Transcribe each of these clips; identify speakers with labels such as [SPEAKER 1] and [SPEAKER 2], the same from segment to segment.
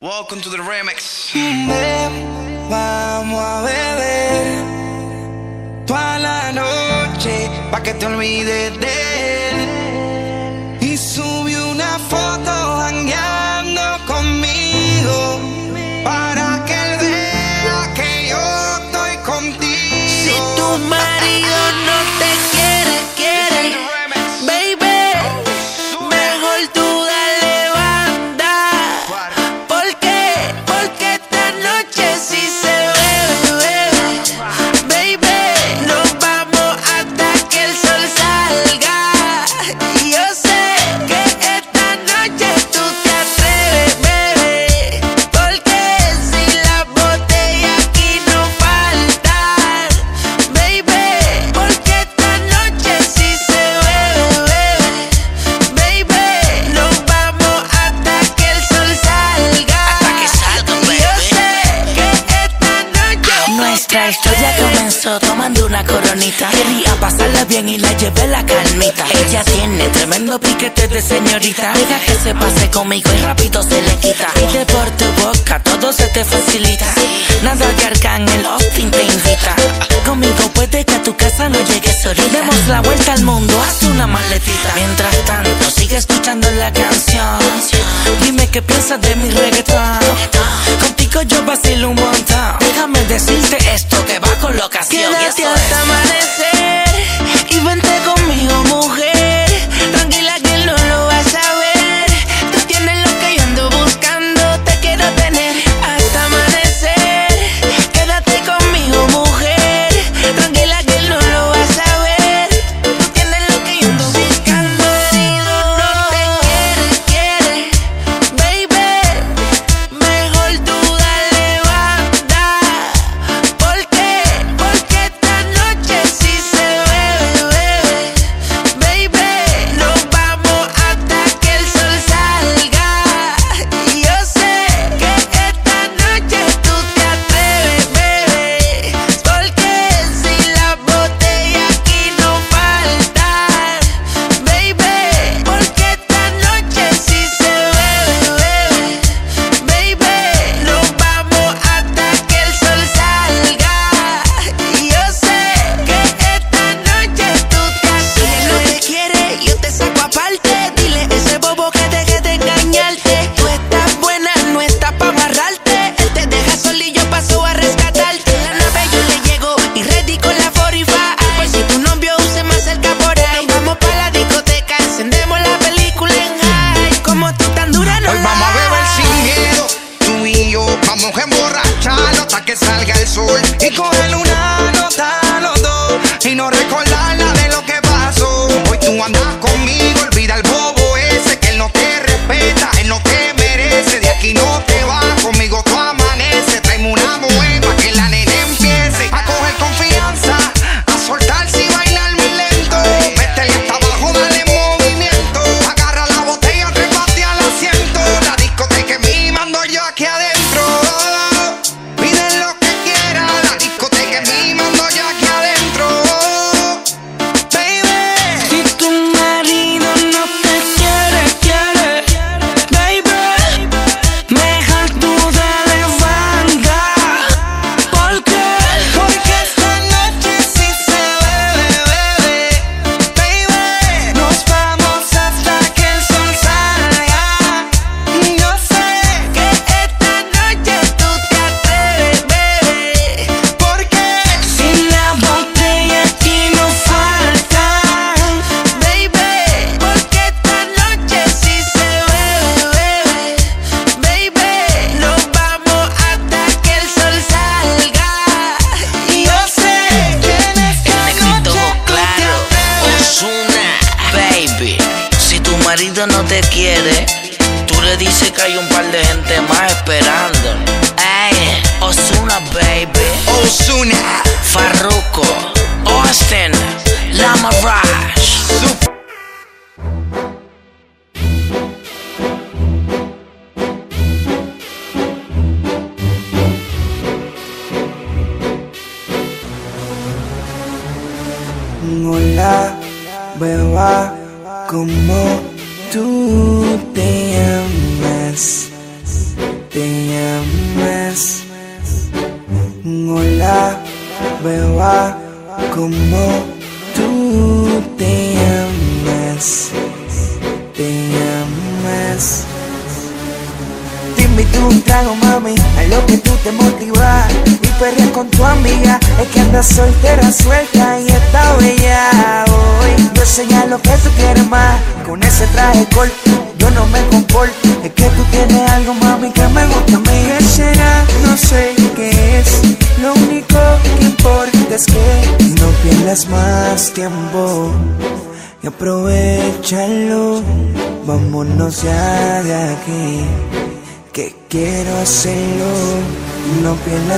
[SPEAKER 1] Welcome to the remix.
[SPEAKER 2] Vamos a beber toda la noche pa que te olvides de
[SPEAKER 3] coronita. Quería pasarla bien y la llevé la calmita. Ella tiene tremendo piquete de señorita. Deja que se pase conmigo y rápido se le quita. Pide por tu boca, todo se te facilita. Nada de arcángel, Austin te invita. Conmigo puede que a tu casa no llegues solita. Demos la vuelta al mundo, haz una maletita. Mientras tanto, sigue escuchando la canción. Dime qué piensas de mi reggaetón. Contigo yo vacilo un montón. Déjame decirte esto que va pasión.
[SPEAKER 4] Quédate y.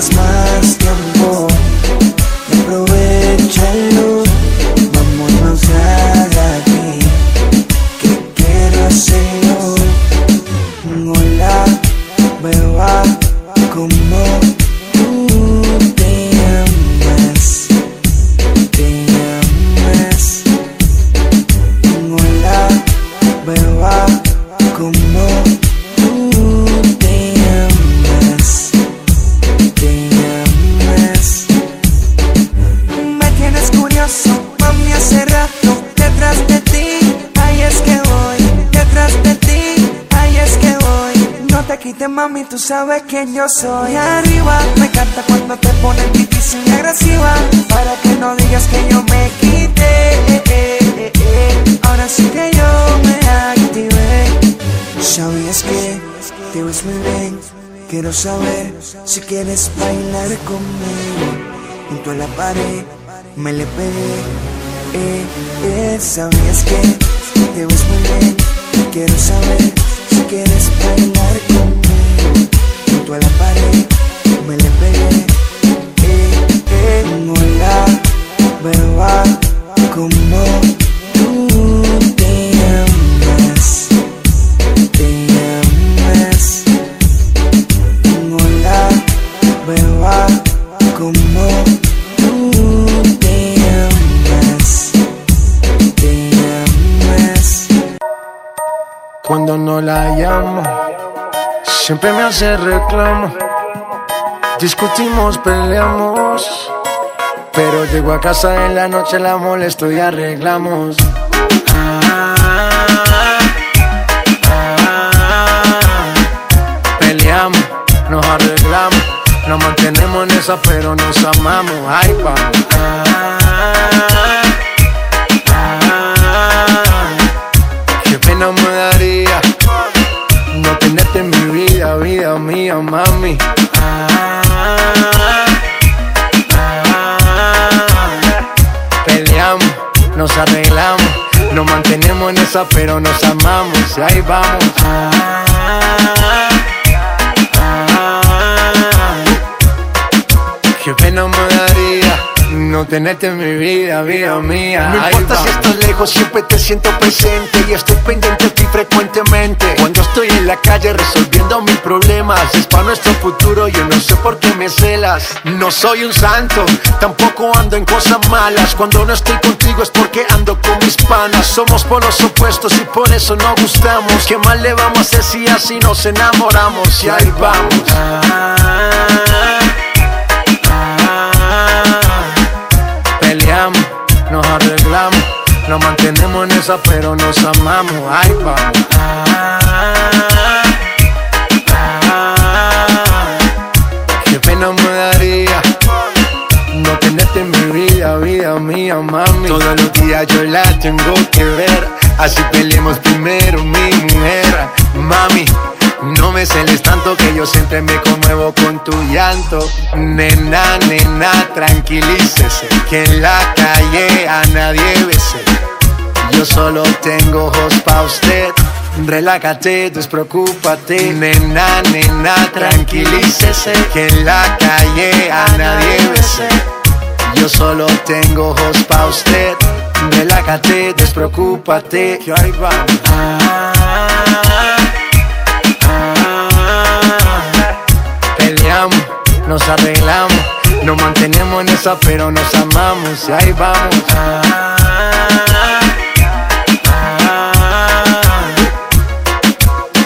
[SPEAKER 4] No
[SPEAKER 1] pierdas soy. Arriba, me encanta cuando te pones difícil y agresiva. Para que no digas que yo me quité. Ahora sí que yo me activé. ¿Sabías que te ves muy bien? Quiero saber si quieres bailar conmigo. Junto a la pared me le pegué. Eh, eh, ¿Sabías que te ves muy bien? Quiero saber si quieres bailar
[SPEAKER 5] hace reclamo. Discutimos, peleamos. Pero llego a casa en la noche, la molesto y arreglamos. Peleamos, nos arreglamos. Nos mantenemos en esa, pero nos amamos. Ay, vamos. Qué pena me daría mami. Ah, ah, peleamos, nos arreglamos, nos mantenemos en esa, pero nos amamos. Y ahí vamos. No tenerte en mi vida, vida mía.
[SPEAKER 6] No importa si estás lejos, siempre te siento presente y estoy pendiente de ti frecuentemente. Cuando estoy en la calle resolviendo mis problemas, es para nuestro futuro, yo no sé por qué me celas. No soy un santo, tampoco ando en cosas malas. Cuando no estoy contigo es porque ando con mis panas. Somos polos opuestos y por eso no gustamos. ¿Qué mal le vamos a hacer si así nos enamoramos? Y ahí vamos.
[SPEAKER 5] Peleamos, nos mantenemos en esa, pero nos amamos. Ay, vamos. Qué pena mía, mami.
[SPEAKER 6] Todos los días yo la tengo que ver. Así peleemos primero, mi mujer.
[SPEAKER 5] Mami, no me celes tanto que yo siempre me conmuevo con tu llanto. Nena, nena, tranquilícese. Que en la calle a nadie bese. Yo solo tengo ojos pa' usted. Relájate, despreocúpate. Nena, nena, tranquilícese. Que en la calle a nadie bese. Yo solo tengo ojos pa' usted. Relájate, despreocúpate. Que ahí vamos. Peleamos, nos arreglamos, nos mantenemos en esa, pero nos amamos y ahí vamos.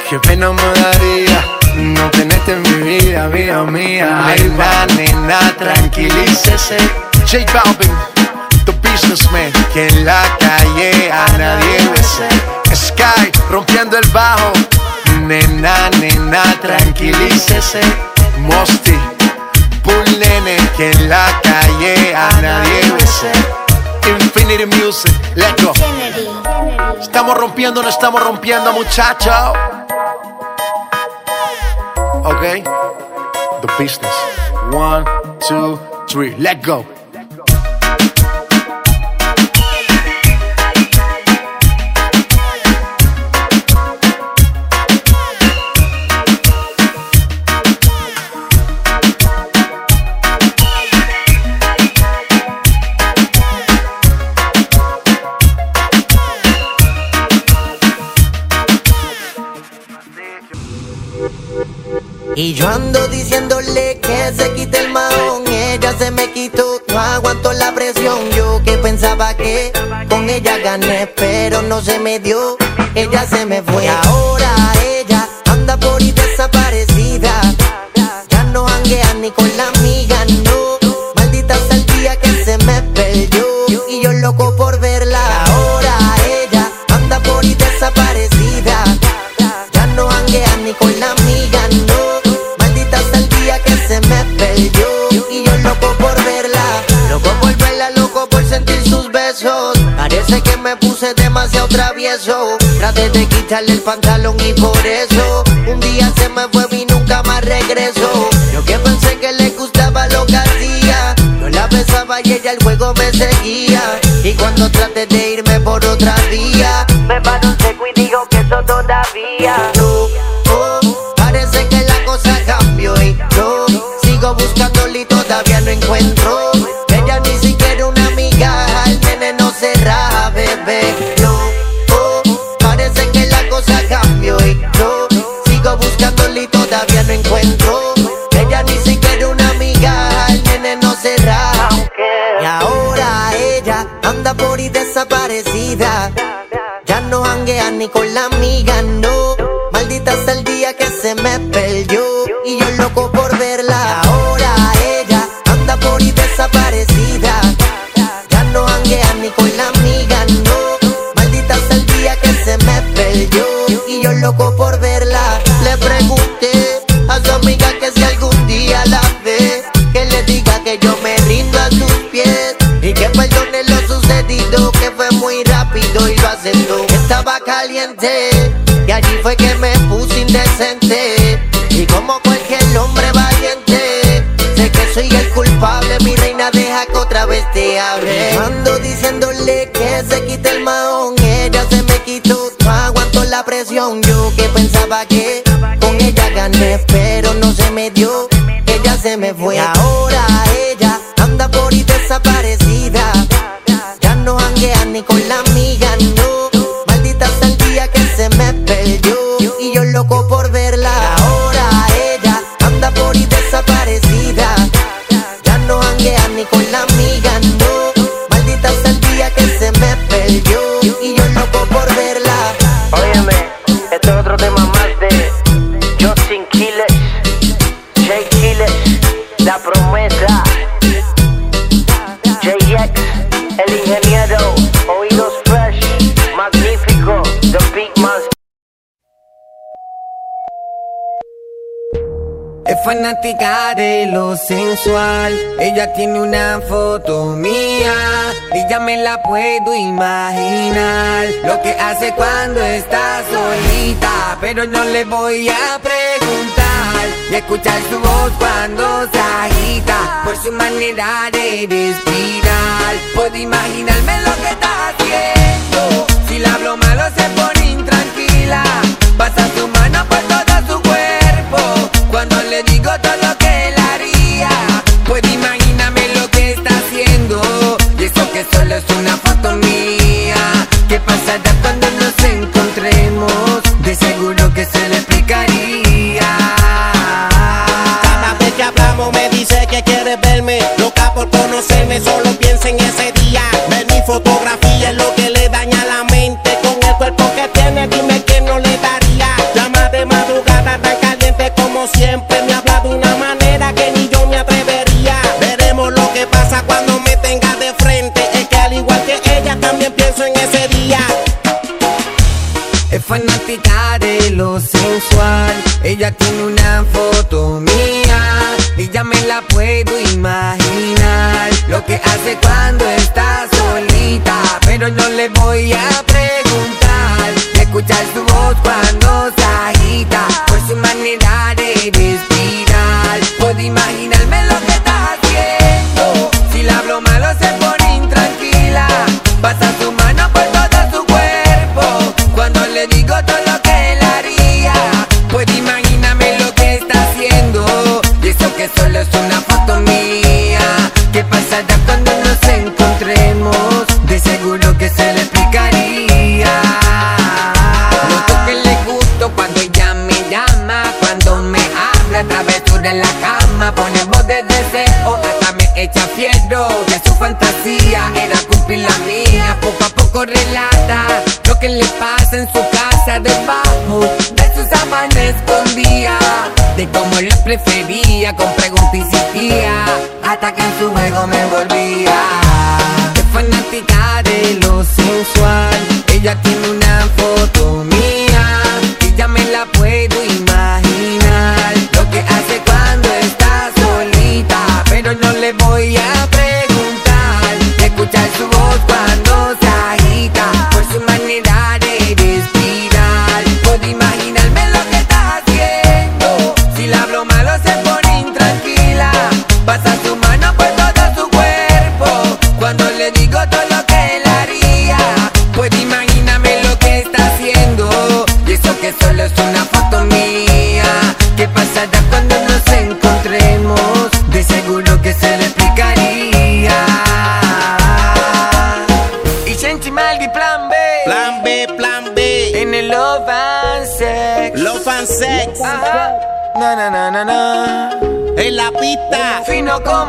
[SPEAKER 5] Qué pena Nena, nena, tranquilícese. J Balvin, the businessman. Que en la calle a nadie bese. Sky, rompiendo el bajo. Nena, nena, tranquilícese. Mosty, Bull Nene. Que en la calle a nadie bese. Infinity Music, let's go. Estamos rompiendo, no estamos rompiendo, muchachos. Okay? The business. One, two, three, let go.
[SPEAKER 7] Yo ando diciéndole que se quite el mahón, ella se me quitó, no aguanto la presión. Yo que pensaba que con ella gané, pero no se me dio, ella se me fue. Ahora Parece que me puse demasiado travieso. Traté de quitarle el pantalón y por eso un día se me fue y nunca más regresó. Yo que pensé que le gustaba lo que hacía. Yo la besaba y ella el juego me seguía. Y cuando traté de irme por otra vía, me paró un seco y dijo que eso todavía no. oh, parece que la cosa cambió y yo sigo buscándole y todavía no encuentro. Ella ni siquiera una amiga, al nene no se. Y ahora ella anda por ahí desaparecida. Ya no hanguea ni con la amiga, no. Maldita sea el día que se me perdió. Y yo loco por verla. Ahora ella anda por ahí desaparecida. Ya no hanguea ni con la amiga, no. Maldita sea el día que se me perdió. Y yo loco por verla. Estaba caliente y allí fue que me puse indecente. Y como cualquier hombre valiente, sé que soy el culpable. Mi reina, deja que otra vez te hable. Ando diciéndole que se quite el mahón, ella se me quitó. No aguanto la presión. Yo que pensaba que con ella gané, pero no se me dio. Ella se me fue.
[SPEAKER 8] Fanática de lo sensual. Ella tiene una foto mía. Y ya me la puedo imaginar. Lo que hace cuando está solita. Pero no le voy a preguntar. Y escuchar su voz cuando se agita. Por su manera de respirar. Puedo imaginarme lo que está haciendo.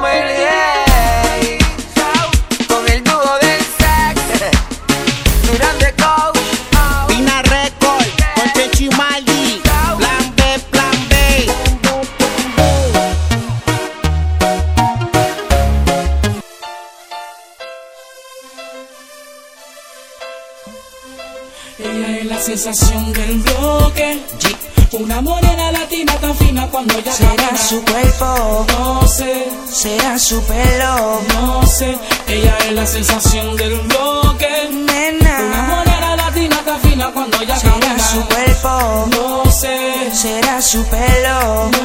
[SPEAKER 8] मेरे su
[SPEAKER 4] pelo.
[SPEAKER 9] No sé, ella es la sensación del bloque.
[SPEAKER 4] Nena,
[SPEAKER 9] una morena latina está fina cuando ella camina.
[SPEAKER 4] Será su cuerpo.
[SPEAKER 9] No sé,
[SPEAKER 4] será su pelo.
[SPEAKER 9] No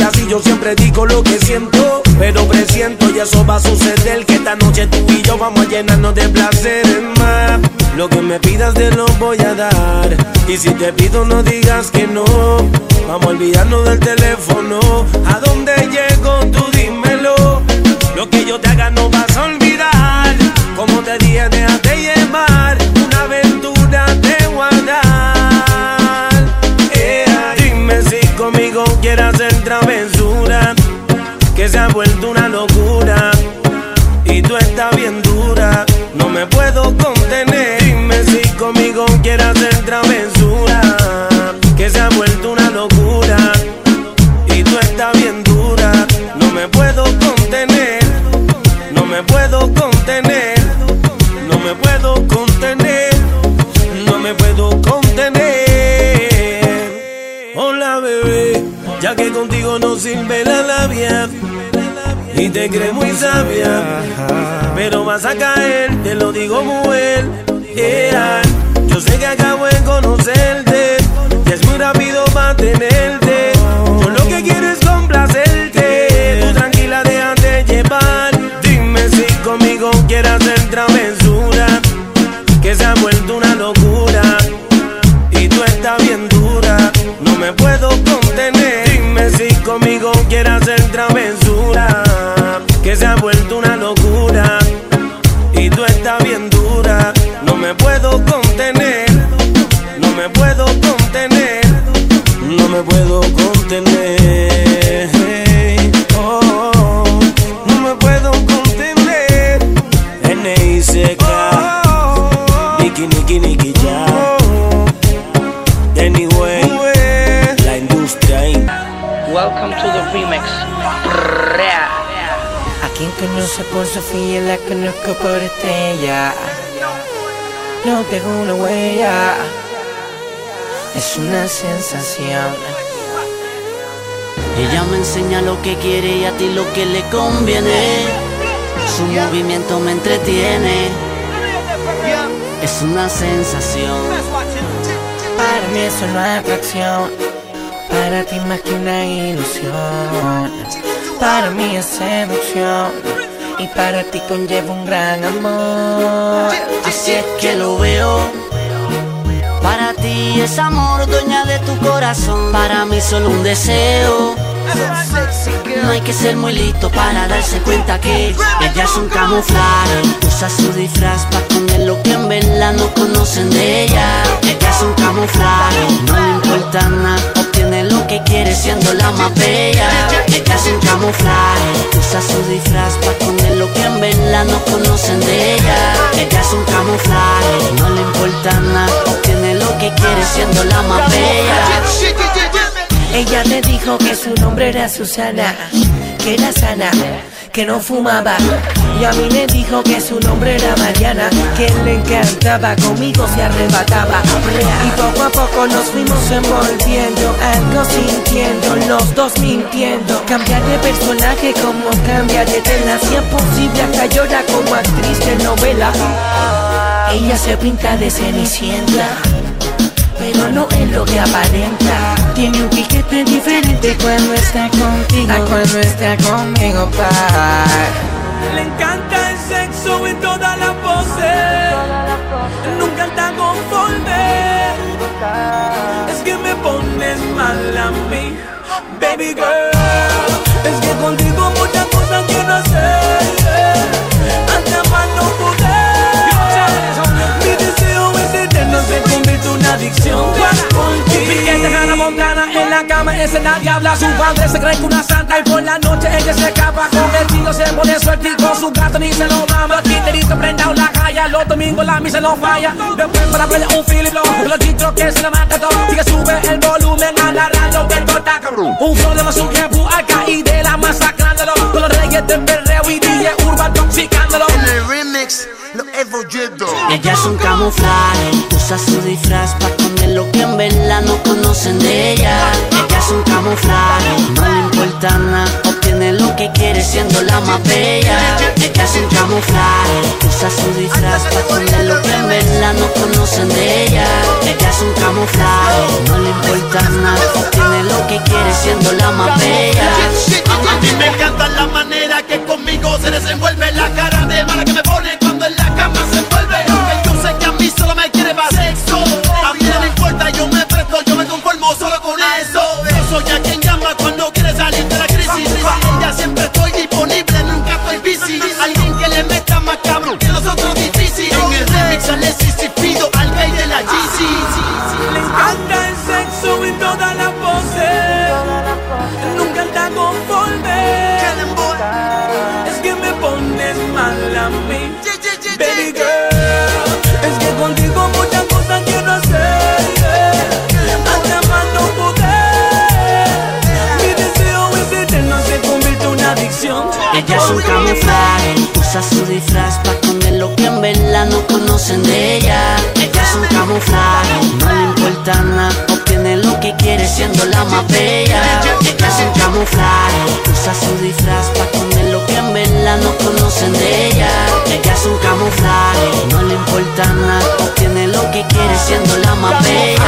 [SPEAKER 10] soy así, yo siempre digo lo que siento. Pero presiento y eso va a suceder. Que esta noche tú y yo vamos a llenarnos de placeres más. Lo que me pidas te lo voy a dar. Y si te pido, no digas que no. Vamos a olvidarnos del teléfono. ¿A dónde llego? Tú dímelo. Lo que yo te haga no vas a olvidar. Como te dije, se ha vuelto una locura. Y tú estás bien dura. No me puedo contener. Dime si conmigo quieres hacer travesura. Que se ha vuelto una locura. Y tú estás bien dura. No me puedo contener. No me puedo contener. No me puedo contener. No me puedo contener. Hola bebé, ya que contigo no sirve la labia. Y te crees muy sabia, pero vas a caer, te lo digo mujer. Yeah. Yo sé que acabo de conocerte y es muy rápido mantenerte.
[SPEAKER 11] Conoce por Sofía la conozco por estrella. No dejo una huella. Es una sensación.
[SPEAKER 3] Ella me enseña lo que quiere y a ti lo que le conviene. Su movimiento me entretiene. Es una sensación.
[SPEAKER 11] Para mí es atracción. Para ti más que una ilusión. Para mí es seducción. Y para ti conlleva un gran amor.
[SPEAKER 3] Así es que lo veo. Para ti es amor, dueña de tu corazón. Para mí solo un deseo. No hay que ser muy listo para darse cuenta que ella es un camuflaje. Usa su disfraz para esconder lo que en verdad no conocen de ella. Ella es un camuflaje, no importa nada. Obtiene lo que quiere siendo la más bella. Ella es un camuflaje. Usa su disfraz para esconder lo que en verdad no conocen de ella. Ella es un camuflaje, no le importa nada. Obtiene lo que quiere siendo la más bella.
[SPEAKER 11] Ella me dijo que su nombre era Susana, que era sana, que no fumaba. Y a mí me dijo que su nombre era Mariana, que le encantaba, conmigo se arrebataba. Y poco a poco nos fuimos envolviendo, algo sintiendo, los dos mintiendo. Cambiar de personaje como cambia de tela, si es posible hasta llora como actriz de novela. Ella se pinta de cenicienta pero no es lo que aparenta. Tiene un piquete diferente cuando está contigo. A cuando está conmigo, pa.
[SPEAKER 10] Le encanta el sexo en todas las poses. Nunca está conforme.
[SPEAKER 9] Es que me pones mal a mí Baby girl. Es que contigo muchas cosas quiero hacer Hasta más no poder. Mi deseo es se convierte en una adicción. Piquete Hannah Montana en la cama, ese nadie habla. Su padre se cree que una santa y por la noche ella se escapa. Con el tiro se pone suerte y con su gato ni se lo mama. Titerito prenda la calle, los domingos la misa no falla. Después para la playa un Philip Lowe, los chistros que se le mata todo. Y que sube el volumen a la radio que está cabrón. Un flow de basura acá y de la masacrándolo. Con los reyes del perreo y DJ Urban toxicándolo.
[SPEAKER 12] En el remix, lo Evo Yedo.
[SPEAKER 3] Ella es un camuflaje, usa su disfraz para esconder lo que en verdad no conocen de ella. Ella es un camuflaje, no le importa nada, obtiene lo que quiere siendo la más bella. Ella es un camuflaje, usa su disfraz para esconder lo que en verdad no conocen de ella. Ella es un camuflaje, no le importa nada, obtiene lo que quiere siendo la más bella.
[SPEAKER 13] A mí me encanta la manera que conmigo se desenvuelve La cara de mala que me pone cuando en la cama se envuelve Aunque yo sé que a mí solo me quiere para sexo Soy a
[SPEAKER 3] Un camuflaje, usa su disfraz para esconder lo que en verdad no conocen de ella. Ella es un camuflaje, no le importa nada, obtiene lo que quiere siendo la más bella. Ella es un camuflaje, usa su disfraz para esconder lo que en verdad no conocen de ella. Ella es un camuflaje, no le importa nada, obtiene lo que quiere siendo la más bella.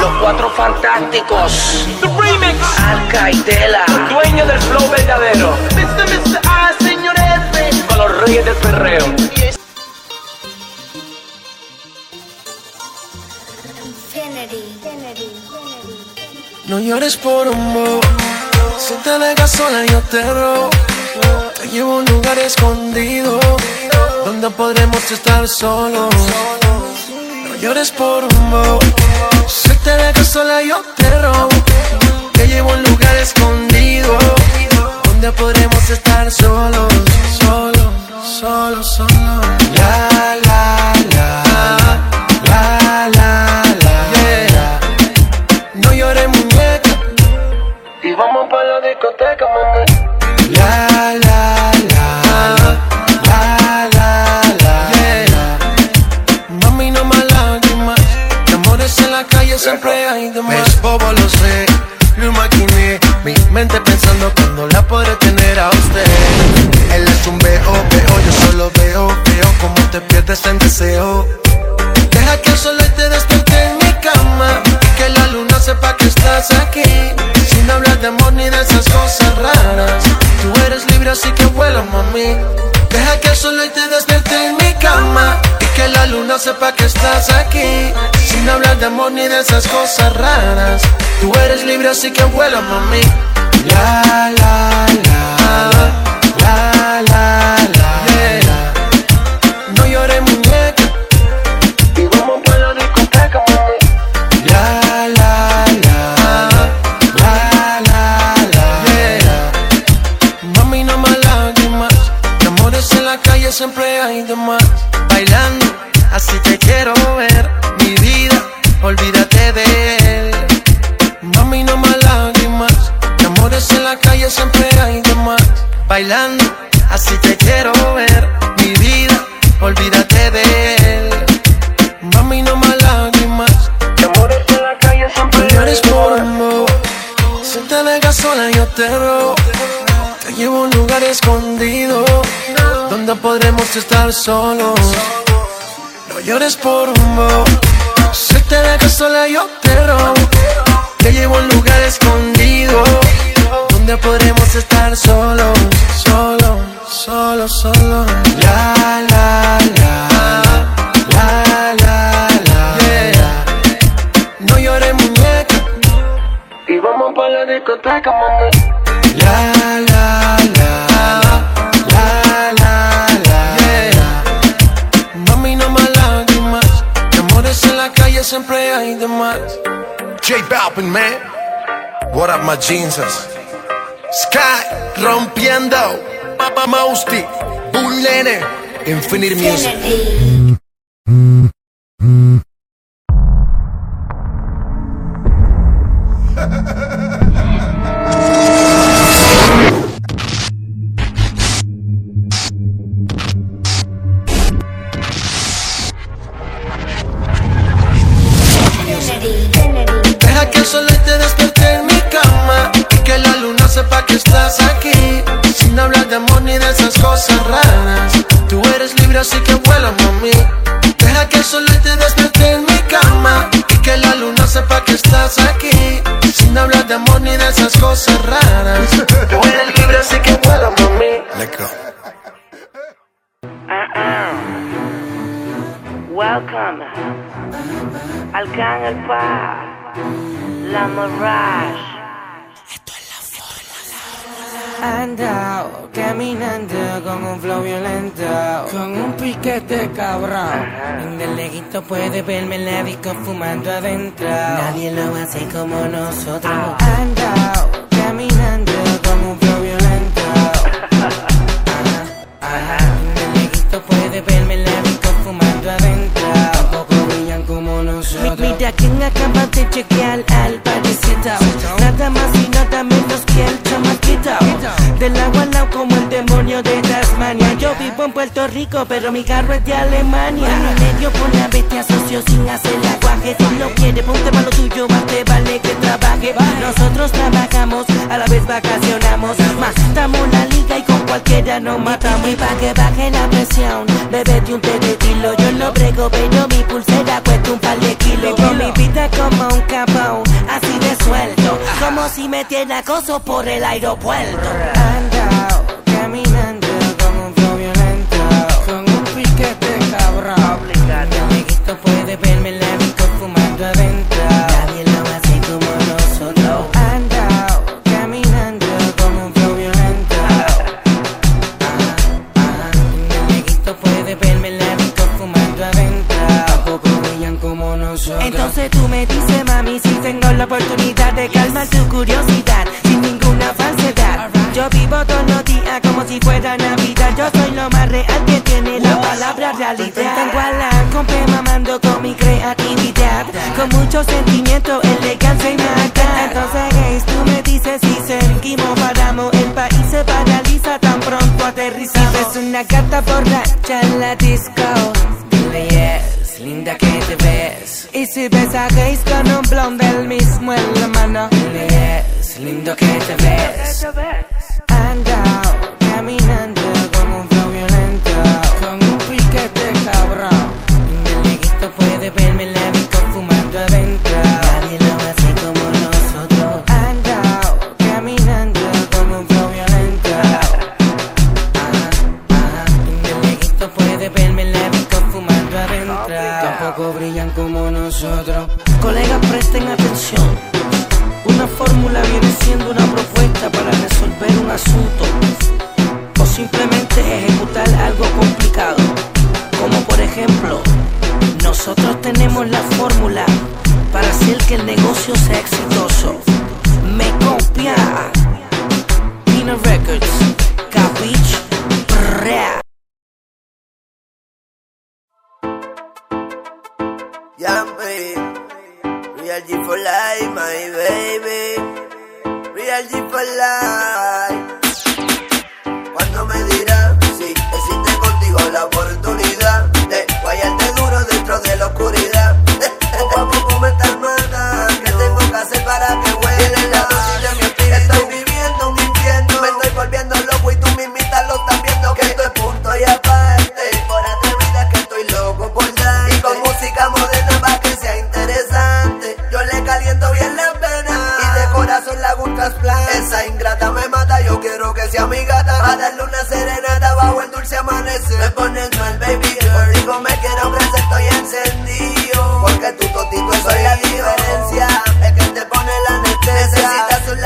[SPEAKER 14] Los cuatro fantásticos. The Remix. Alca y Tela. Dueño del flow verdadero. Mr. Mr. A, señor F. Con los reyes del perreo.
[SPEAKER 5] No llores por un bobo. Si te dejas sola, yo te robo. Te llevo a un lugar escondido donde podremos estar solos. No llores por un bobo. Si te dejas sola, yo te robo. Te llevo a un lugar escondido donde podremos estar solos, solos, solos, solos. La, la, siempre hay de más. Es bobo, lo sé. Lo imaginé. Mi mente pensando cuando la podré tener a usted. Él es un veo, veo. Yo solo veo, veo como te pierdes en deseo. Deja que el sol te despierte en mi cama que la luna sepa que estás aquí. Así que vuela, mami. Deja que el sol hoy te despierte en mi cama y que la luna sepa que estás aquí. Sin hablar de amor ni de esas cosas raras. Tú eres libre así que vuela, mami. La la la la la la. yeah. Siempre hay de más. Bailando, así te quiero ver. Mi vida, olvídate de él. Mami, no más lágrimas. De amores en la calle siempre hay de más. Bailando, así te quiero ver. Mi vida, olvídate de él. Mami, no más lágrimas. De amores en la calle siempre No llores por amor. Si te dejas sola, yo te robo. Te llevo a un lugar escondido donde podremos estar solos. No llores por un bobo. Si te dejas sola, yo te robo. Te llevo a un lugar escondido donde podremos estar solos, solos, solos, solos. La, la, la, la, la, la, yeah. No llores, muñeca.
[SPEAKER 14] like a mommy.
[SPEAKER 5] La la la en la calle siempre hay de más. J Balvin man, what up my jeanses? Sky rompiendo, Papa Mausti, Bull Nene, Infinite Music. sepa que estás aquí. Sin hablar de amor ni de esas cosas raras. Tú eres libre así que vuela, mami. Deja que el sol te despierte en mi cama y que la luna sepa que estás aquí. Sin hablar de amor ni de esas cosas raras. Tú eres libre así que vuela, mami. Let's go.
[SPEAKER 15] Welcome al Gang El Pa, La Mirage.
[SPEAKER 16] Ando caminando con un flow violento, con un piquete cabrón. En el leguito puede verme en la disco fumando adentro. Nadie lo hace como nosotros. Ando caminando con un flow violento. Ajá, ajá. En el leguito puede verme en la disco fumando adentro. Tampoco brillan como nosotros. Mira quién acaba de chequear al parecito. Nada más y nada menos el Del agua al lado como el demonio de Yo vivo en Puerto Rico, pero mi carro es de Alemania. En medio por la vez te asocio sin hacer aguaje. Si no quiere, ponte malo tuyo, más te vale que trabaje. Nosotros trabajamos, a la vez vacacionamos. Matamos la liga y con cualquiera nos matamos. Y pa' que baje la presión, bebete un té de tilo. Yo lo brego, pero mi pulsera cuesta un par de kilos. Vivo mi vida como un capón, así de suelto. Como si metiera acoso por el aeropuerto. Ando caminando tú me dices, mami, si tengo la oportunidad de calmar tu curiosidad sin ninguna falsedad. Yo vivo todos los días como si fuera Navidad. Yo soy lo más real que tiene la palabra realidad. Tengo a la compa mamando con mi creatividad. Con mucho sentimiento, elegancia y maldad. Entonces, tú me dices si seguimos, paramos. El país se paraliza tan pronto aterrizamos. Es una gata borracha en la disco. Dile yes, linda que te ves. Y si ves a gays con un blonde del mismo en la mano. Lindo que te ves. Ando caminando Colegas, presten atención. Una fórmula viene siendo una propuesta para resolver un asunto o simplemente ejecutar algo complicado. Como por ejemplo, nosotros tenemos la fórmula para hacer que el negocio sea exitoso. Me copia. Pina Records, Capich,
[SPEAKER 17] Yampi, Real G for life, my baby. Real G for life. Ingrata me mata, yo quiero que sea mi gata. A darle una serenata bajo el dulce amanecer. Me pones mal, baby girl. Contigo me quiero ofrecer, estoy encendido. Porque tu totito soy la diferencia. Es que te pone la anestesia. Necesitas un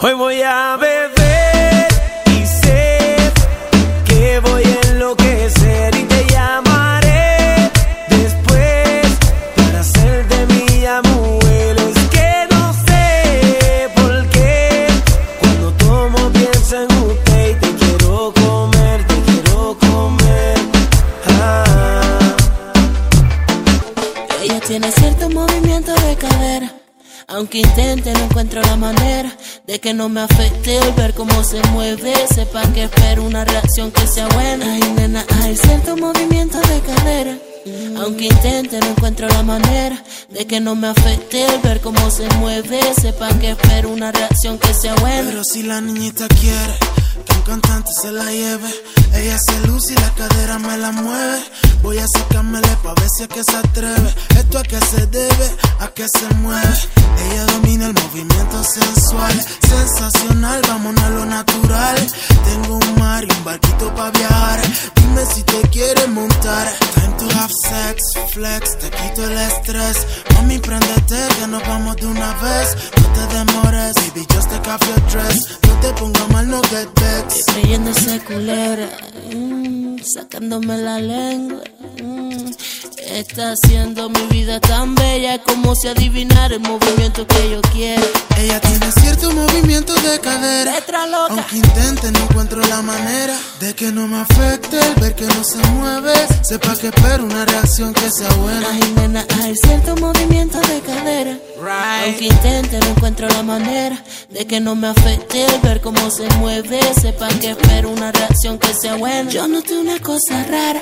[SPEAKER 10] Hoy voy a beber y sé que voy a enloquecer y te llamaré después para ser de mi abuelo. Es que no sé por qué cuando tomo pienso en usted y te quiero comer, te quiero comer. Ah.
[SPEAKER 18] Ella tiene cierto movimiento de cadera, aunque intente no encuentro la manera. De que no me afecte el ver cómo se mueve. Sepan que espero una reacción que sea buena. Ay, nena, hay cierto movimiento de cadera. Aunque intente, no encuentro la manera de que no me afecte el ver cómo se mueve. Sepan que espero una reacción que sea buena.
[SPEAKER 19] Pero si la niñita quiere cantante se la lleve. Ella se luce y la cadera me la mueve. Voy a sacármele pa' ver si es que se atreve. Esto a qué se debe, a qué se mueve. Ella domina el movimiento sensual, sensacional, vámonos a lo natural. Tengo un mar y un barquito pa' viajar. Dime si te quieres montar. Time to have sex, flex, te quito el estrés. Mami, prendete que nos vamos de una vez. No te demores, baby, just take off your dress. No te pongas mal, no get vex.
[SPEAKER 18] Creyendo esa culera, mm, sacándome la lengua. mm, está haciendo mi vida tan bella como si adivinara el movimiento que yo quiero.
[SPEAKER 19] Ella tiene cierto movimiento de cadera. Aunque intente, no encuentro la manera de que no me afecte el ver que no se mueve. Sepa que espero una reacción que sea buena.
[SPEAKER 18] Ay, nena, hay cierto movimiento de cadera. Aunque intente, no encuentro la manera de que no me afecte el ver cómo se mueve. Sepa que espero una reacción que sea buena. Yo noté una cosa rara.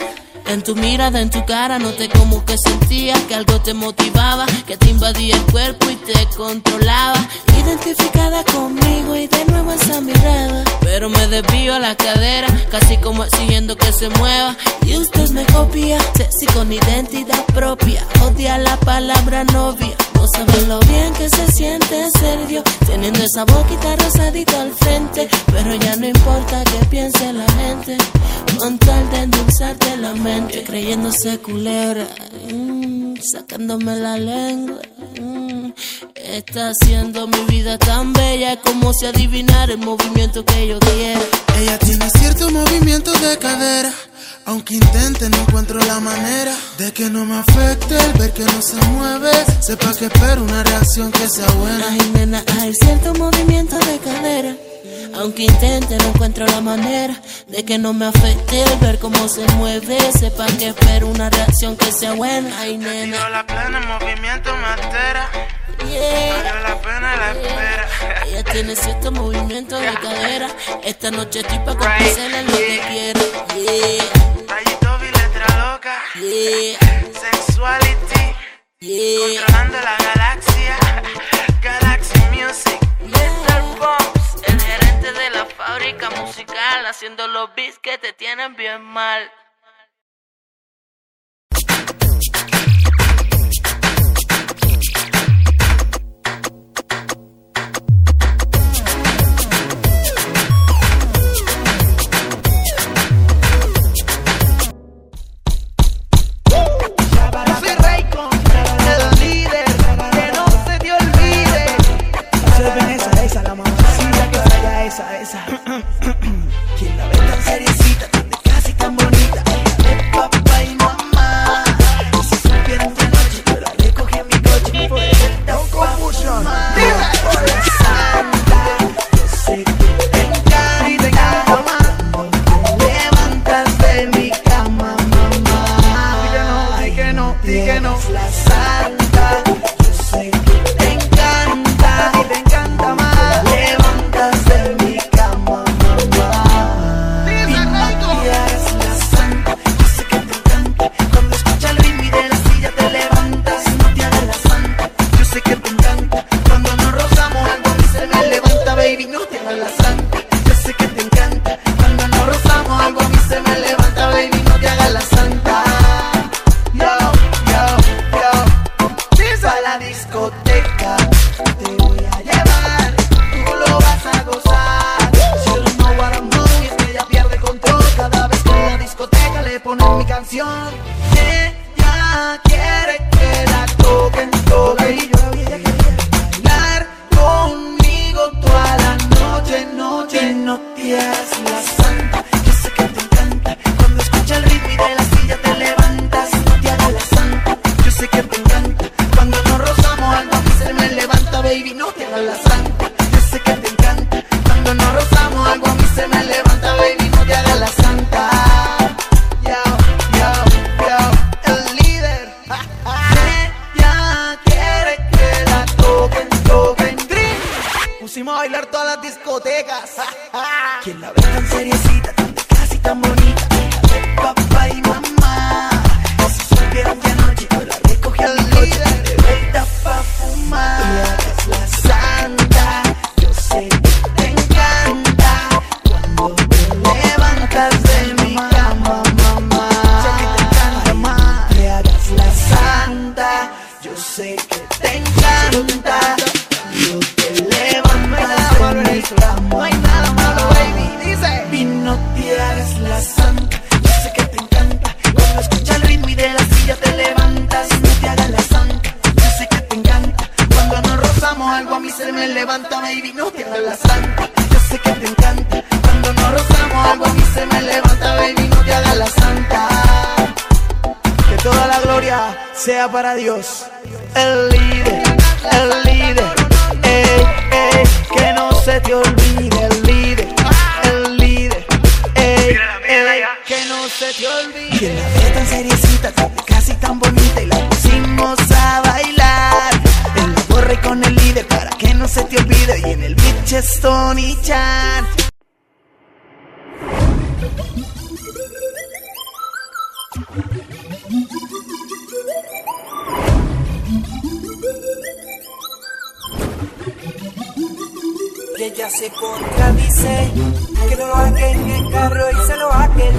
[SPEAKER 18] En tu mirada, en tu cara, noté como que sentías que algo te motivaba, que te invadía el cuerpo y te controlaba. Identificada conmigo y de nuevo esa mirada. Pero me desvío a la cadera, casi como exigiendo que se mueva. Y usted me copia, sexy con identidad propia. Odia la palabra novia. No saben lo bien que se siente serio, teniendo esa boquita rosadita al frente. Pero ya no importa que piense la gente, con tal de la mente, creyéndose culera, mm, sacándome la lengua. mm, está haciendo mi vida tan bella como si adivinara el movimiento que yo quiero.
[SPEAKER 19] Ella tiene cierto movimiento de cadera. Aunque intente, no encuentro la manera de que no me afecte el ver que no se mueve. Sepa que espero una reacción que sea buena.
[SPEAKER 18] Ay, nena, hay cierto movimiento de cadera. Aunque intente, no encuentro la manera de que no me afecte el ver cómo se mueve. Sepa que espero una reacción que sea buena. Ay, nena.
[SPEAKER 19] La plena, movimiento me altera.
[SPEAKER 18] Yeah.
[SPEAKER 19] Valió la pena la espera.
[SPEAKER 18] Ella tiene cierto movimiento de cadera. Esta noche estoy pa' complacerle lo que quiera. Yeah.
[SPEAKER 19] Rayito letra loca.
[SPEAKER 18] Yeah.
[SPEAKER 19] Sexuality.
[SPEAKER 18] Yeah.
[SPEAKER 19] Controlando la galaxia. Galaxy Music.
[SPEAKER 18] Mr. Bumps, el gerente de la fábrica musical, haciendo los beats que te tienen bien mal.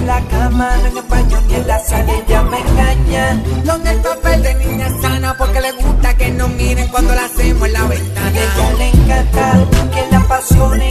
[SPEAKER 20] la cama, no en el
[SPEAKER 21] baño ni en la sala ella me engaña.
[SPEAKER 22] Donde el papel de niña sana, porque le gusta que nos miren cuando la hacemos en la ventana.
[SPEAKER 21] Y ella le encanta que la
[SPEAKER 8] apasione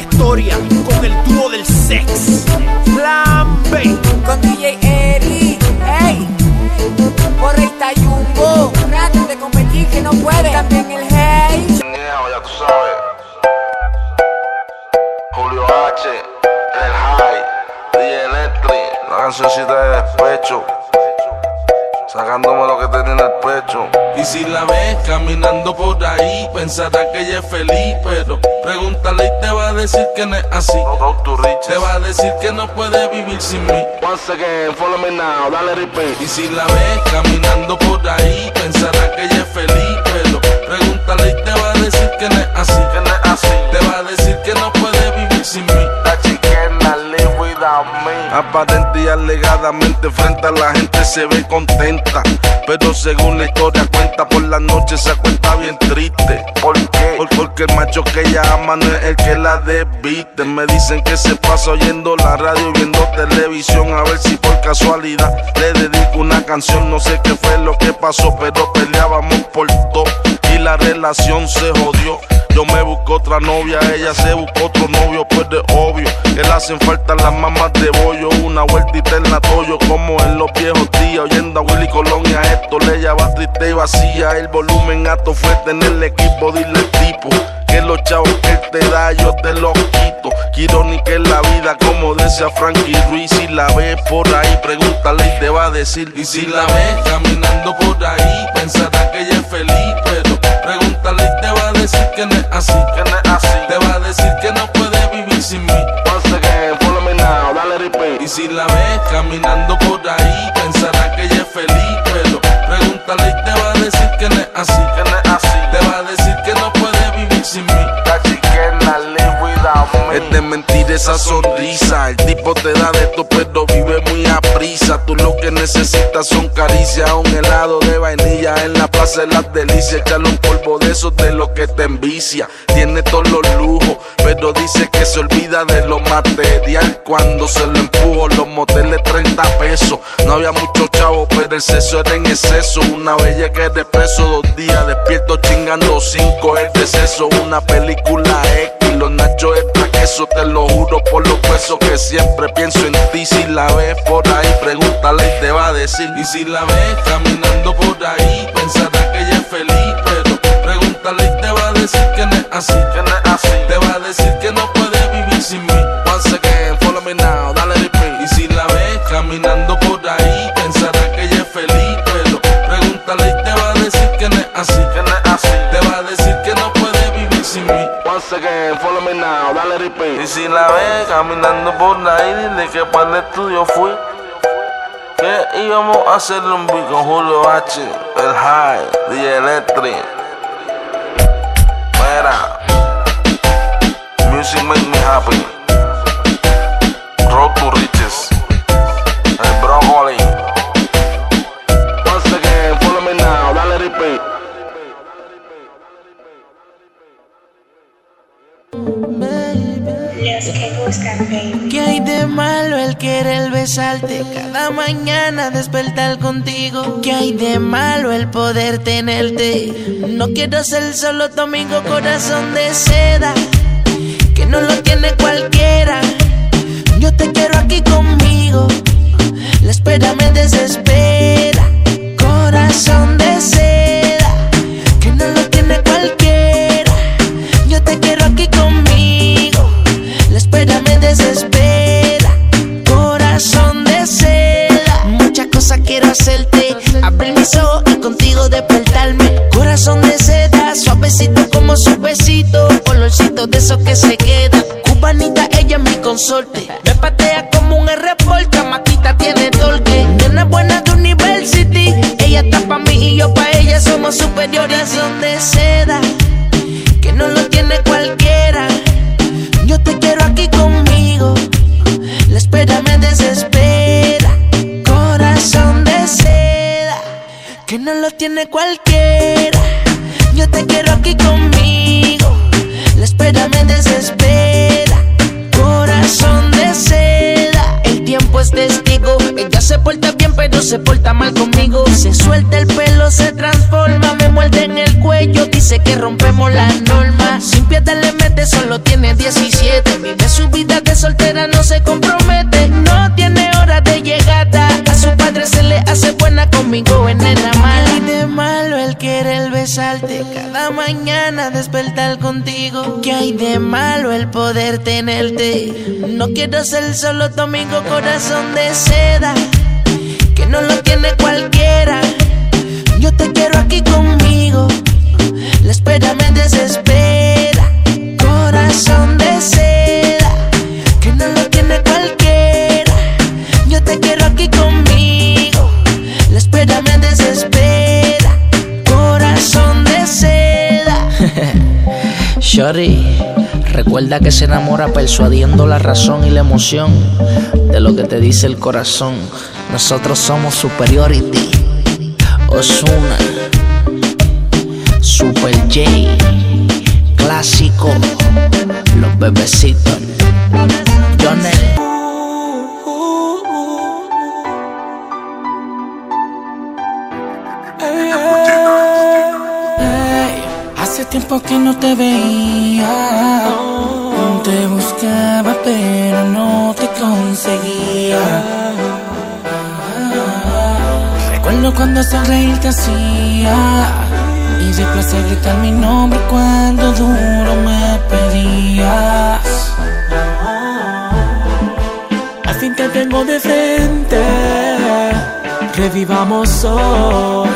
[SPEAKER 8] historia con el dúo del sex. Plan B.
[SPEAKER 22] Con DJ Eri. Ey. Por el Tayumbo. Traten de competir que no puede. También el Hey.
[SPEAKER 23] Yeah, ya tú sabes. Julio H. El High. DJ Electric. La cancioncita de despecho sacándome lo que tenía en el pecho.
[SPEAKER 24] Y si la ves caminando por ahí, pensará que ella es feliz, pero pregúntale y te va a decir que no es así. Te va a decir que no puede vivir sin mí.
[SPEAKER 23] Once again, follow me now, dale repeat.
[SPEAKER 24] Y si la ves caminando por ahí, pensará que ella es feliz, pero pregúntale y te va a decir que no es así.
[SPEAKER 23] Te va a decir que no puede vivir sin mí. That you cannot live without me.
[SPEAKER 24] Aparente y alegadamente frente a la gente se ve contenta. Pero según la historia cuenta, por la noche se cuenta bien triste. ¿Por qué? porque el macho que ella ama no es el que la debite. Me dicen que se pasa oyendo la radio y viendo televisión. A ver si por casualidad le dedico una canción. No sé qué fue lo que pasó, pero peleábamos por todo. Y la relación se jodió. Yo me busco otra novia, ella se buscó otro novio, pues de obvio que le hacen falta las mamás de bollo. Una vueltita en la toyo, como en los viejos días, oyendo a Willy Colón y a esto le lleva triste y vacía. El volumen alto fue el equipo, dile tipo que los chavos que te da yo te los quito. Quiero ni que la vida, como decía Frankie Ruiz, si la ves por ahí, pregúntale y te va a decir.
[SPEAKER 25] Y si la ves caminando por ahí, pensará que ella es feliz, pero decir que no es así, que no es así. Te va a decir que no puede vivir sin mí. Once again, follow me now, dale repeat. Y si la ves caminando por ahí, pensará que ella es feliz, pero pregúntale y te va a decir que no es así, que no es así. Te va a decir
[SPEAKER 24] Es de mentir esa sonrisa. El tipo te da de esto, pero vive muy a prisa. Tú lo que necesitas son caricias. Un helado de vainilla en la plaza de las delicias. Echarle un polvo de esos de lo que te envicia. Tiene todos los lujos, pero dice que se olvida de lo material. Cuando se lo empujo, los moteles 30 pesos. No había mucho chavo, pero el sexo era en exceso. Una bella que de preso, dos días despierto chingando cinco. Es deceso, una película X. Los nachos extra queso, te lo juro por los huesos que siempre pienso en ti. Si la ves por ahí, pregúntale y te va a decir.
[SPEAKER 25] Y si la ves caminando por ahí, pensará que ella es feliz, pero pregúntale y te va a decir que no es así, que no es así. Te va a decir que no puede vivir sin mí.
[SPEAKER 24] Once again, follow me now, dale repeat.
[SPEAKER 25] Y si la ves caminando por ahí, pensará que ella es feliz, pero pregúntale y te va a decir que no es así,
[SPEAKER 24] que no es así.
[SPEAKER 25] Te va a decir
[SPEAKER 24] Y si la ves caminando por ahí, dile que para el estudio fui. Que íbamos a hacer un beat con Julio H, el High, DJ Electric. Mira, music make me happy. Road to riches,
[SPEAKER 4] ¿Qué hay de malo el querer besarte cada mañana despertar contigo? ¿Qué hay de malo el poder tenerte? No quiero ser solo tu amigo corazón de seda, que no lo tiene cualquiera. Yo te quiero aquí conmigo, la espera me desespera. Corazón de seda, Te quiero aquí conmigo, la espera me desespera. Corazón de seda, muchas cosas quiero hacerte. Abrir mis y contigo despertarme. Corazón de seda, suavecito como su besito. Olorcito de esos que se quedan. Cubanita, ella es mi consorte. Me patea como un R-Porta, Maquita tiene torque. Nena buena de University. Ella está pa' mí y yo pa' ella. Somos superiores. Son de seda, que no lo tiene no lo tiene cualquiera. Yo te quiero aquí conmigo. La espera me desespera. Corazón de seda, el tiempo es Ella se porta bien, pero se porta mal conmigo. Se suelta el pelo, se transforma, me muerde en el cuello. Dice que rompemos las normas. Sin piedad le mete, solo tiene 17. Vive su vida de soltera, no se compromete. No tiene hora de llegada. A su padre se le hace buena conmigo en nena mala. Y de malo el querer besarte cada mañana despertar contigo. ¿Qué hay de malo el poder tenerte? No quiero ser solo tu amigo, corazón de que no lo tiene cualquiera. Yo te quiero aquí conmigo, la espera me desespera. Corazón de seda, que no lo tiene cualquiera. Yo te quiero aquí conmigo, la espera me desespera. Corazón de seda. Shorty,
[SPEAKER 26] Recuerda que se enamora persuadiendo la razón y la emoción de lo que te dice el corazón. Nosotros somos Superiority, Osuna, Super J, Clásico, Los Bebecitos, Jonel.
[SPEAKER 16] Hace tiempo que no te veía. Te buscaba, pero no te conseguía. Recuerdo cuando sonreír te hacía. Y de placer gritar mi nombre cuando duro me pedías.
[SPEAKER 9] Al fin te tengo de frente. Revivamos hoy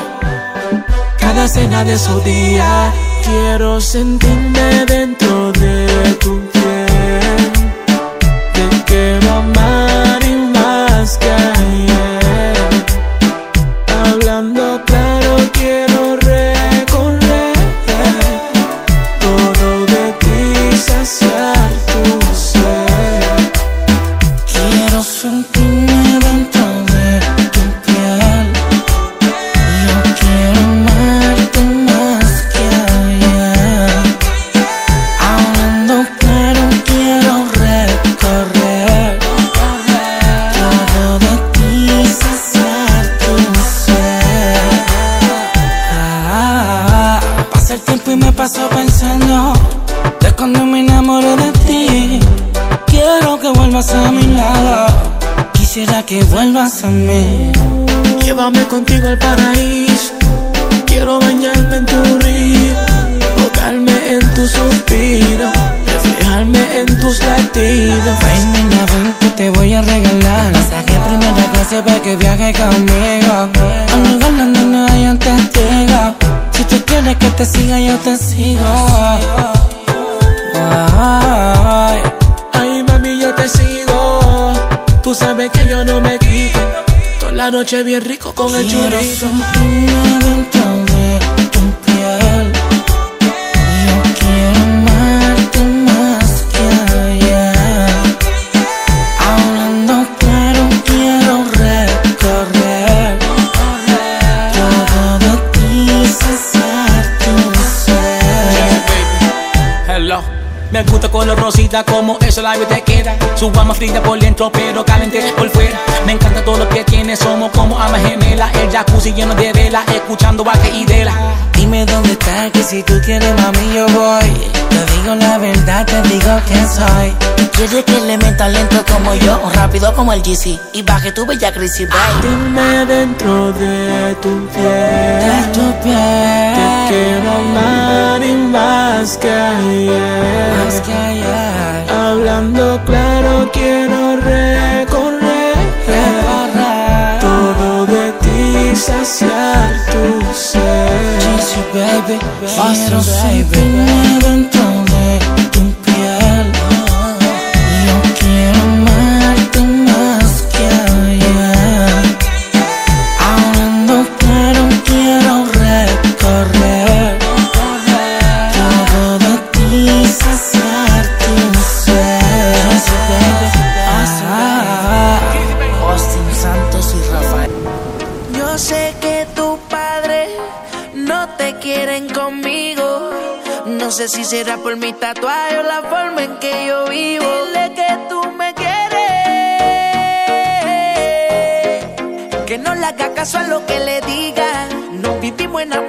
[SPEAKER 9] cada cena de su día. Quiero sentirme dentro de tu piel. Noche bien rico con el chorizo. Me gusta color rosita como eso la vida te queda. Su alma fría por dentro pero caliente por fuera. Me encanta todo lo que tiene, somos como almas gemelas. El jacuzzi lleno de velas, escuchando baje y dela.
[SPEAKER 16] Dime dónde estás, que si tú quieres, mami, yo voy. Te digo la verdad, te digo quién soy. Quieres que le meta lento como yo, o rápido como el GC. Y baje tu bella crisis, baby.
[SPEAKER 9] Dime dentro de tu piel.
[SPEAKER 16] De tu piel.
[SPEAKER 9] Te quiero amar y más que ayer.
[SPEAKER 16] Más que ayer.
[SPEAKER 9] Hablando claro, quiero recorrer
[SPEAKER 16] baby. Quiero sentirme
[SPEAKER 4] tatuaje o la forma en que yo vivo. Dile que tú me quieres. Que no le haga caso a lo que le diga. Nos vivimos enamorando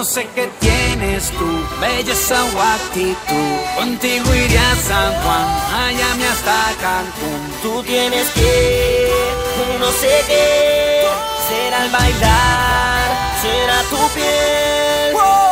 [SPEAKER 4] no sé
[SPEAKER 27] qué tienes tú, belleza o actitud. Contigo iría a San Juan, Miami hasta Cancún.
[SPEAKER 28] Tú tienes que,
[SPEAKER 29] no sé qué, será el bailar, será tu piel.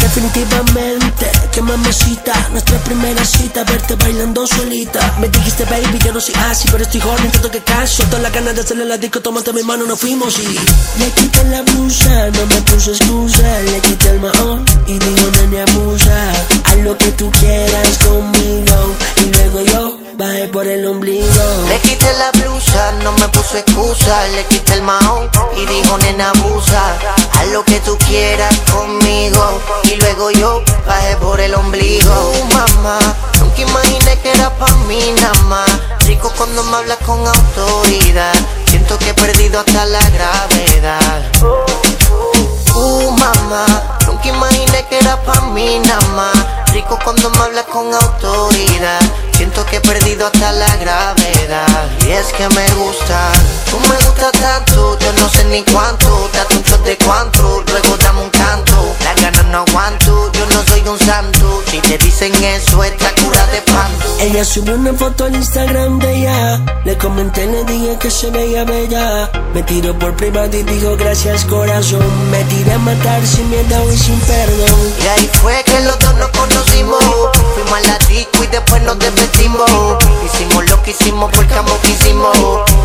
[SPEAKER 30] Definitivamente, que mamacita Nuestra primera cita, verte bailando solita. Me dijiste baby, yo no soy así Pero estoy joven, tanto que caso Todas las ganas de hacerle la disco, tomaste mi mano, nos fuimos y Le quité la blusa, no me puso excusa. Le quité el mahón y digo nene abusa Haz lo que tú quieras conmigo Y luego yo bajé por el ombligo.
[SPEAKER 7] Le quité la blusa, no me puso excusa. Le quité el maón y dijo, nena, abusa. Haz lo que tú quieras conmigo. Y luego yo bajé por el ombligo. Uh, mamá, nunca imaginé que era pa' mí nada más. Rico cuando me hablas con autoridad. Siento que he perdido hasta la gravedad. Uh, mamá, nunca imaginé que era pa' mí nada más. Rico cuando me hablas con autoridad perdido hasta la gravedad. Y es que me gusta, tú me gusta tanto Yo no sé ni cuánto, te un shot de cuánto Luego dame un canto
[SPEAKER 31] no aguanto. Yo no soy un santo. Si te dicen eso, esta cura de panto.
[SPEAKER 30] Ella subió una foto al Instagram de ella. Le comenté, le dije que se veía bella. Me tiró por privado y dijo gracias corazón. Me tiré a matar sin miedo y sin perdón.
[SPEAKER 31] Y ahí fue que los dos nos conocimos. Fuimos a la disco y después nos despedimos. Hicimos lo que hicimos porque amo que hicimos.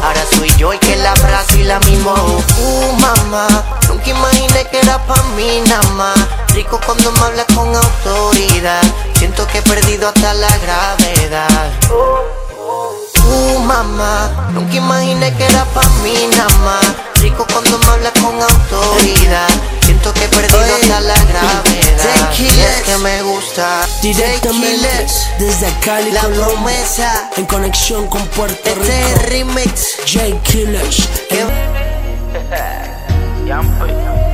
[SPEAKER 31] Ahora soy yo el que la abrazo y la mimo. Uh, mamá, nunca imaginé que era pa' mí nada más. Rico cuando me hablas con autoridad. Siento que he perdido hasta la gravedad. Uh, mamá, nunca imaginé que era pa' mí nada más. Rico cuando me hablas con autoridad. Siento que he perdido hasta la gravedad. Y es que me gusta.
[SPEAKER 30] Directamente desde Cali,
[SPEAKER 31] La
[SPEAKER 30] Colombia,
[SPEAKER 31] promesa.
[SPEAKER 30] en conexión con Puerto
[SPEAKER 31] Este
[SPEAKER 30] Rico.
[SPEAKER 31] remix.
[SPEAKER 30] J Killers.
[SPEAKER 4] En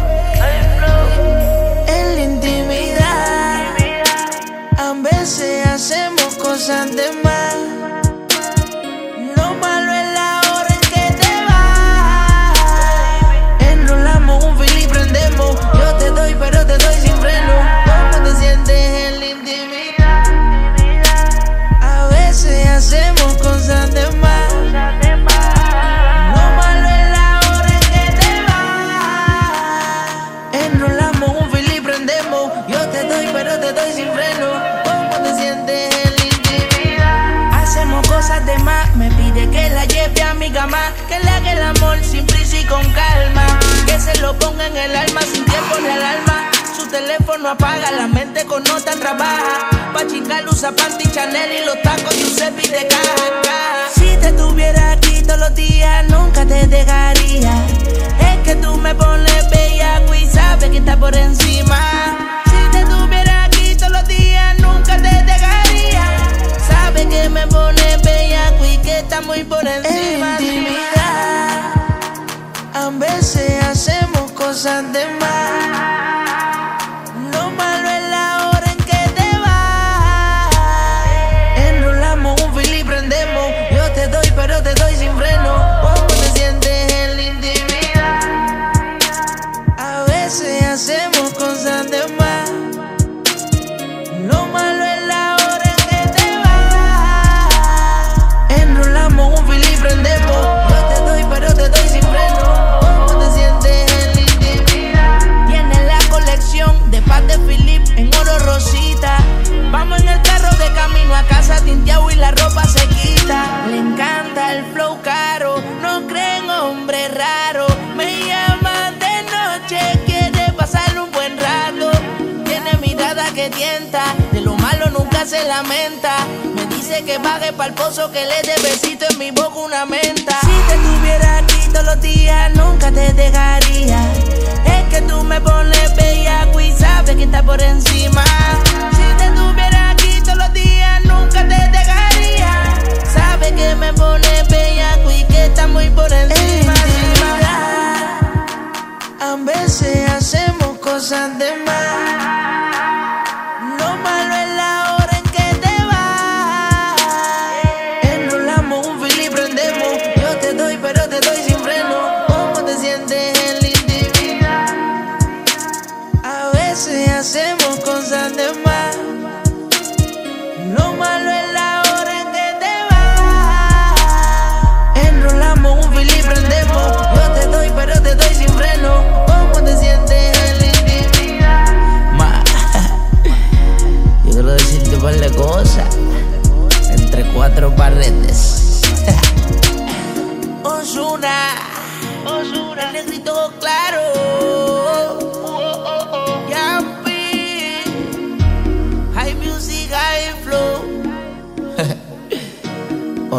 [SPEAKER 4] veces hacemos cosas de más. Ponga en el alma sin tiempo ni alarma. Su teléfono apaga, la mente con nota trabaja. Pa' chingar usa panty Chanel y los tacos Giuseppe de caja. Si te tuviera aquí todos los días, nunca te dejaría. Es que tú me pones bellaco y sabes que está por encima. Si te tuviera aquí todos los días, nunca te dejaría. Sabe que me pones bellaco y que está muy por encima. Intimidad, a veces cosas de más. Ropa se quita. Le encanta el flow caro, no creen hombre raro. Me llama de noche, quiere pasar un buen rato. Tiene mirada que tienta, de lo malo nunca se lamenta. Me dice que baje pa'l pozo, que le dé besito en mi boca una menta. Si te tuviera aquí todos los días, nunca te dejaría. Es que tú me pones bellaco y sabes que está por encima. Que me pones bellaco y que está muy por encima. A veces hacemos cosas de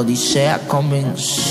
[SPEAKER 28] all these shit.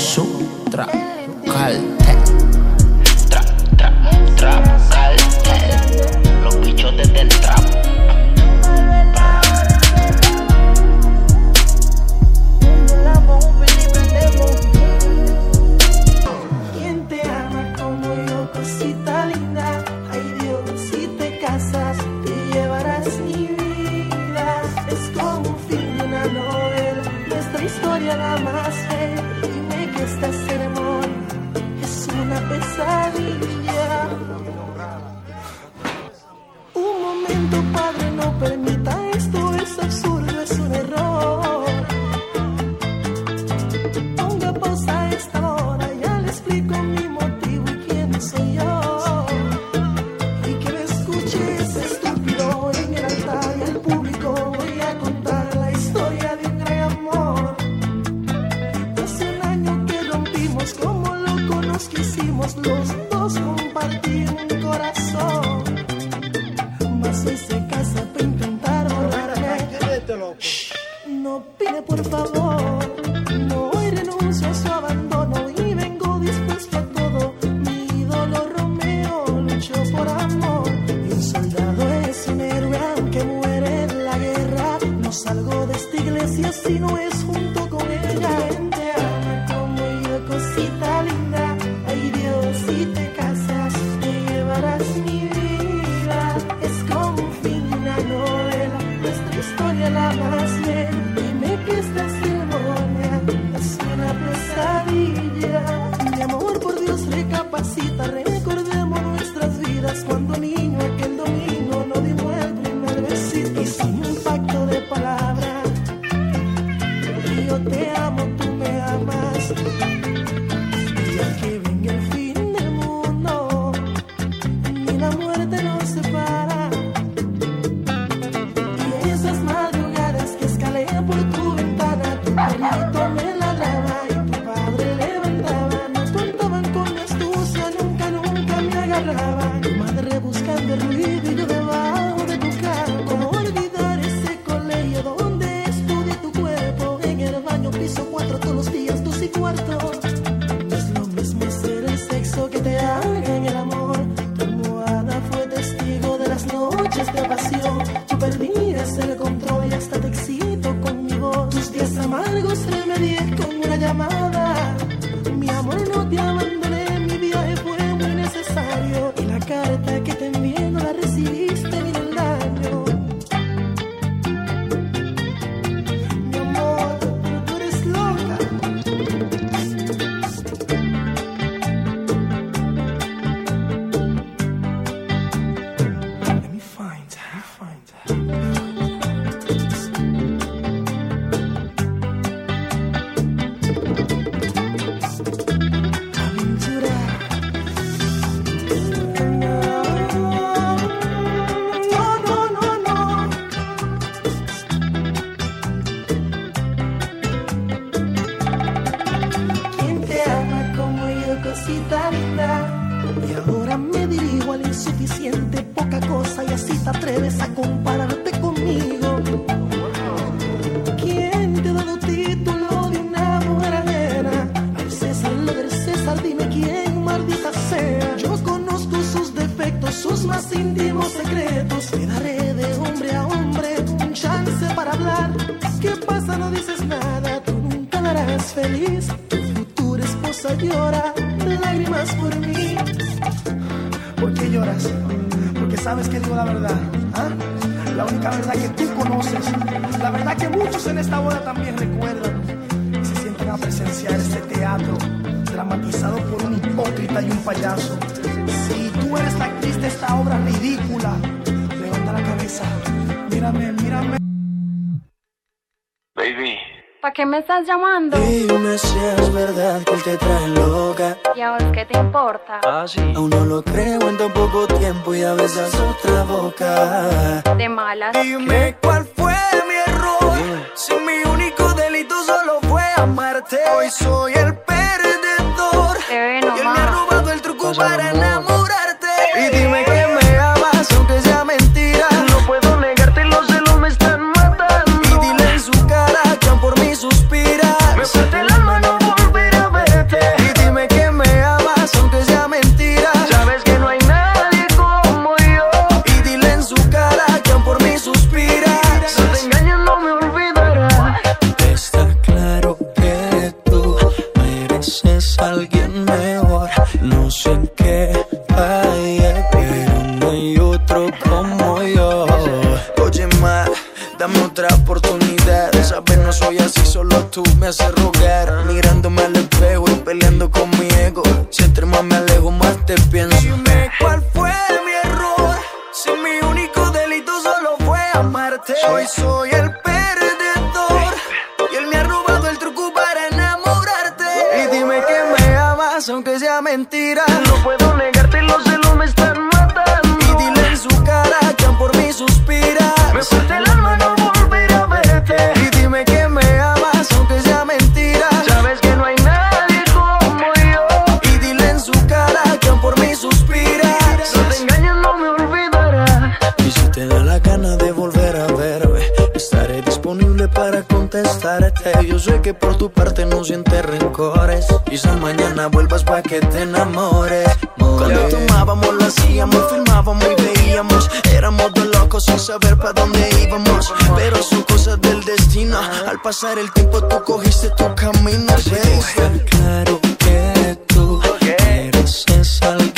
[SPEAKER 28] estás
[SPEAKER 32] llamando?
[SPEAKER 33] Dime si es verdad que él te trae loca.
[SPEAKER 32] ¿Y ahora qué te importa? Ah.
[SPEAKER 33] Aún no lo creo en tan poco tiempo y a veces otra boca.
[SPEAKER 32] De malas.
[SPEAKER 33] Dime cuál fue mi error. Si mi único delito solo fue amarte. Hoy soy el perdedor. Te no y
[SPEAKER 34] él me ha robado el truco
[SPEAKER 33] para enamorar. Mañana vuelvas para que te enamores. Cuando tomábamos, lo hacíamos, filmábamos y veíamos. Éramos dos locos sin saber para dónde íbamos. Pero son cosas del destino. Al pasar el tiempo, tú cogiste tu camino. Claro que tú mereces a alguien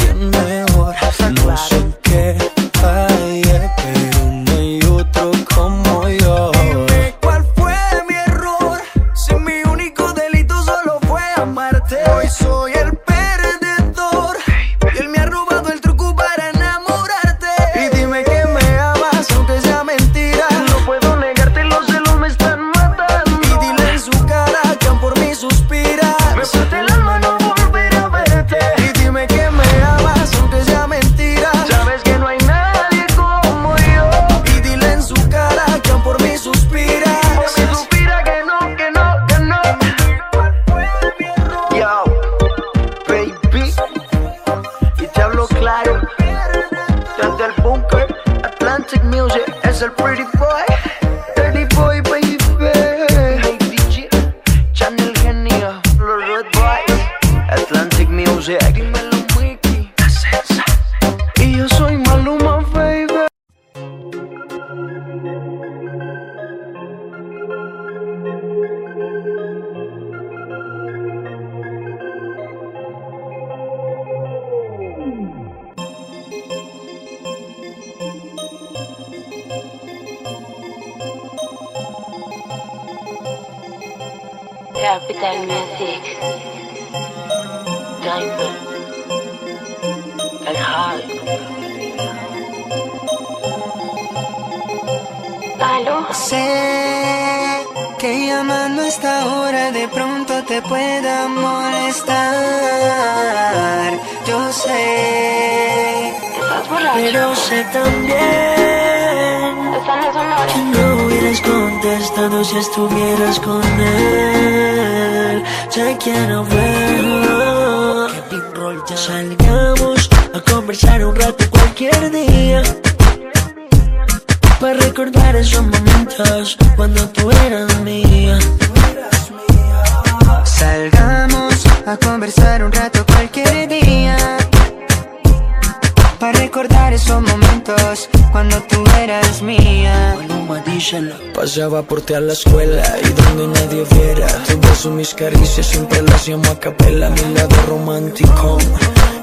[SPEAKER 33] Pasaba por ti a la escuela y donde nadie viera. Tu beso, mis caricias siempre las llamo a capela. Mi lado romántico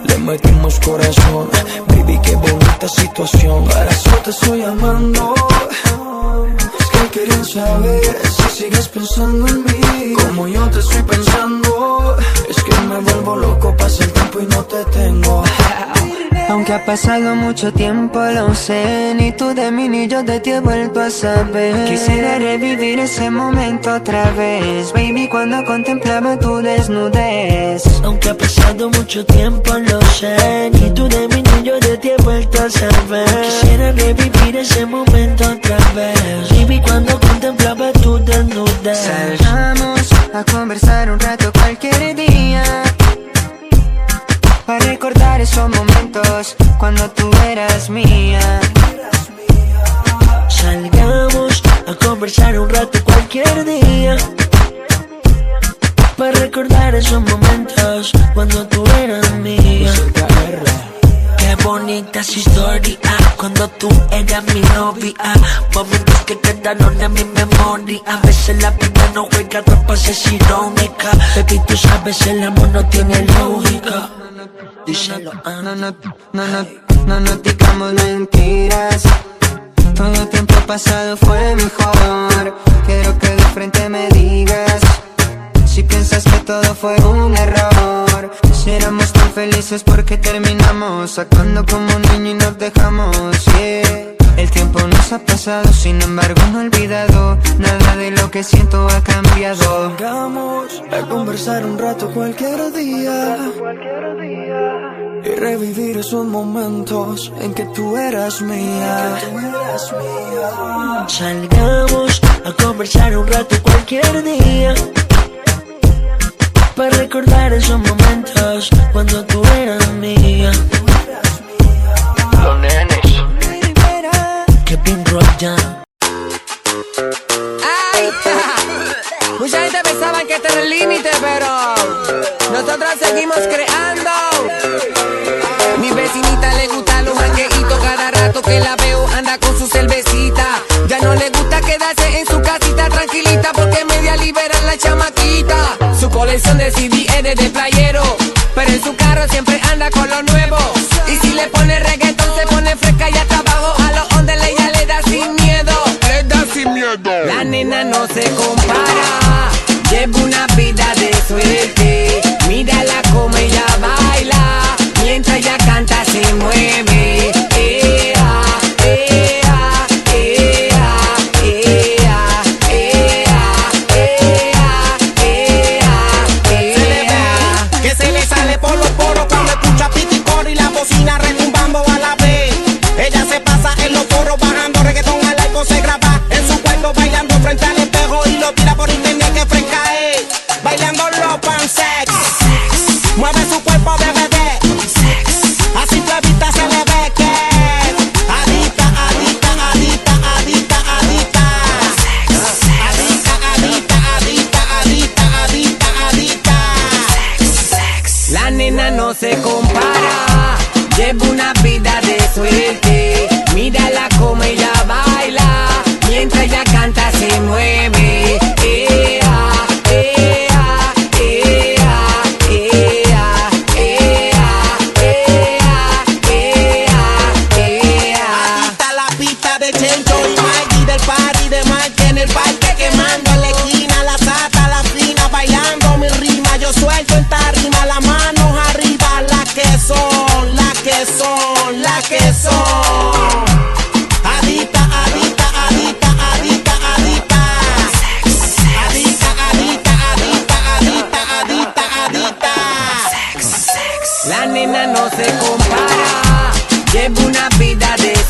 [SPEAKER 33] Le metimos corazón. Baby, qué bonita situación. Para eso te estoy amando. Es que quería saber si sigues pensando en mí. Como yo te estoy pensando. Es que me vuelvo loco, pasa el tiempo y no te tengo
[SPEAKER 35] Aunque ha pasado mucho tiempo, lo sé. Ni tú de mí ni yo de ti he vuelto a saber. Quisiera revivir ese momento otra vez. Baby, cuando contemplaba tu desnudez.
[SPEAKER 33] Aunque ha pasado mucho tiempo, lo sé. Ni tú de mí ni yo de ti he vuelto a saber. Quisiera revivir ese momento otra vez. Baby, cuando contemplaba tu desnudez.
[SPEAKER 35] Salgamos a conversar un rato cualquier día. Para recordar esos momentos cuando tú eras mía.
[SPEAKER 33] Salgamos a conversar un rato cualquier día. Para recordar esos momentos cuando tú eras mía. Qué bonita esa historia cuando tú eras mi novia. Momentos que quedaron en mi memoria. A veces la vida no juega trampas, es irónica. Baby, tú sabes, el amor no tiene lógica. Díselo.
[SPEAKER 35] No, no, no, no, no, no digamos mentiras. Todo tiempo pasado fue mejor. Quiero que de frente me digas si piensas que todo fue un error Si éramos tan felices porque terminamos Actuando como un niño y nos dejamos, yeah el tiempo nos ha pasado, sin embargo no he olvidado. Nada de lo que siento ha cambiado.
[SPEAKER 36] Salgamos a conversar un rato cualquier día Y revivir esos momentos en que tú eras mía.
[SPEAKER 30] Salgamos a conversar un rato cualquier día. Para recordar esos momentos cuando tú eras mía.
[SPEAKER 37] Los nenes.
[SPEAKER 30] Que
[SPEAKER 8] pin mucha gente pensaba que este era el límite, pero nosotros seguimos creando. Mi vecinita le gusta los mangueitos cada rato que la veo anda con su cerveza son de CD es de, playero Pero en su carro siempre anda con lo nuevo. Y si le pone reggaetón se pone fresca y hasta abajo A los ondes ella le da sin miedo. Le da sin miedo. La nena no se compara. Lleva una vida de suerte.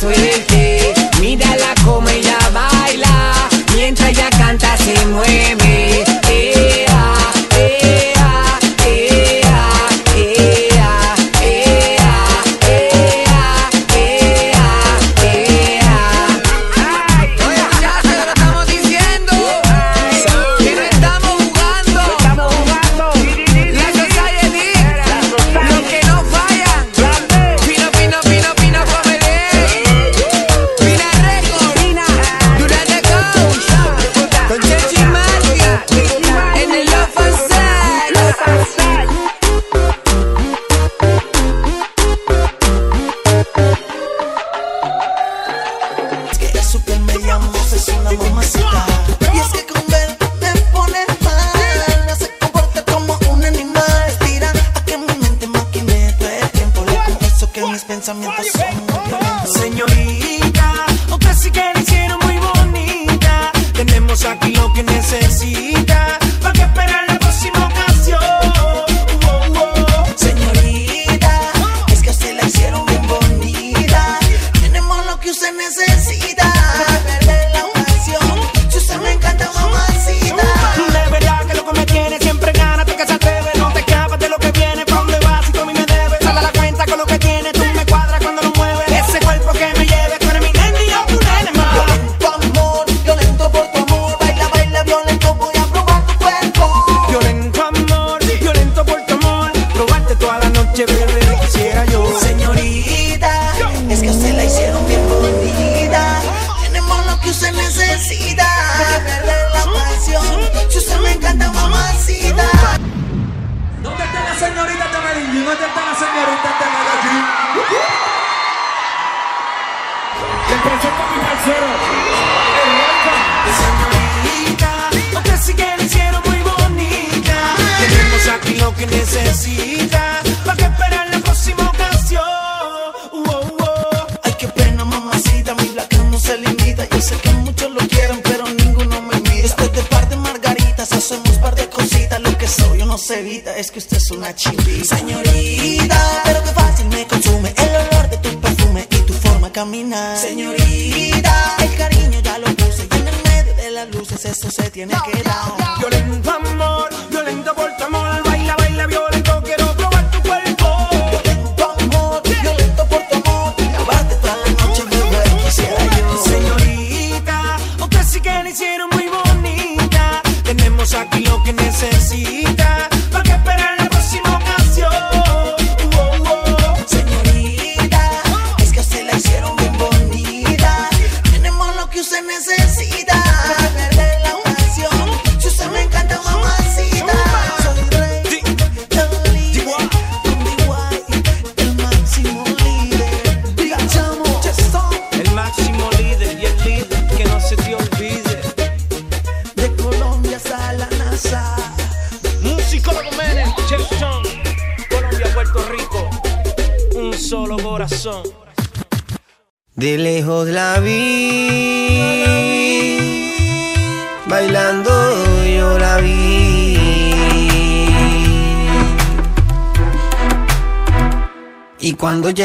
[SPEAKER 36] soy el que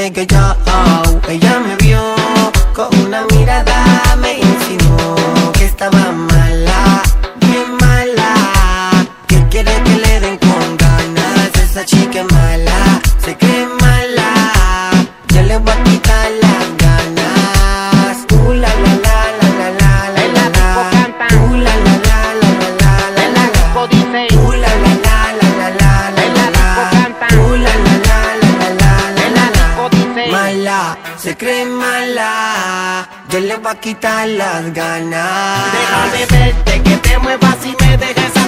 [SPEAKER 36] llegué yo
[SPEAKER 38] oh,
[SPEAKER 7] Ella me vio con una mirada Me insinuó que estaba mala Bien mala Que quiere que quitar las ganas.
[SPEAKER 39] Déjame verte que te muevas y me dejes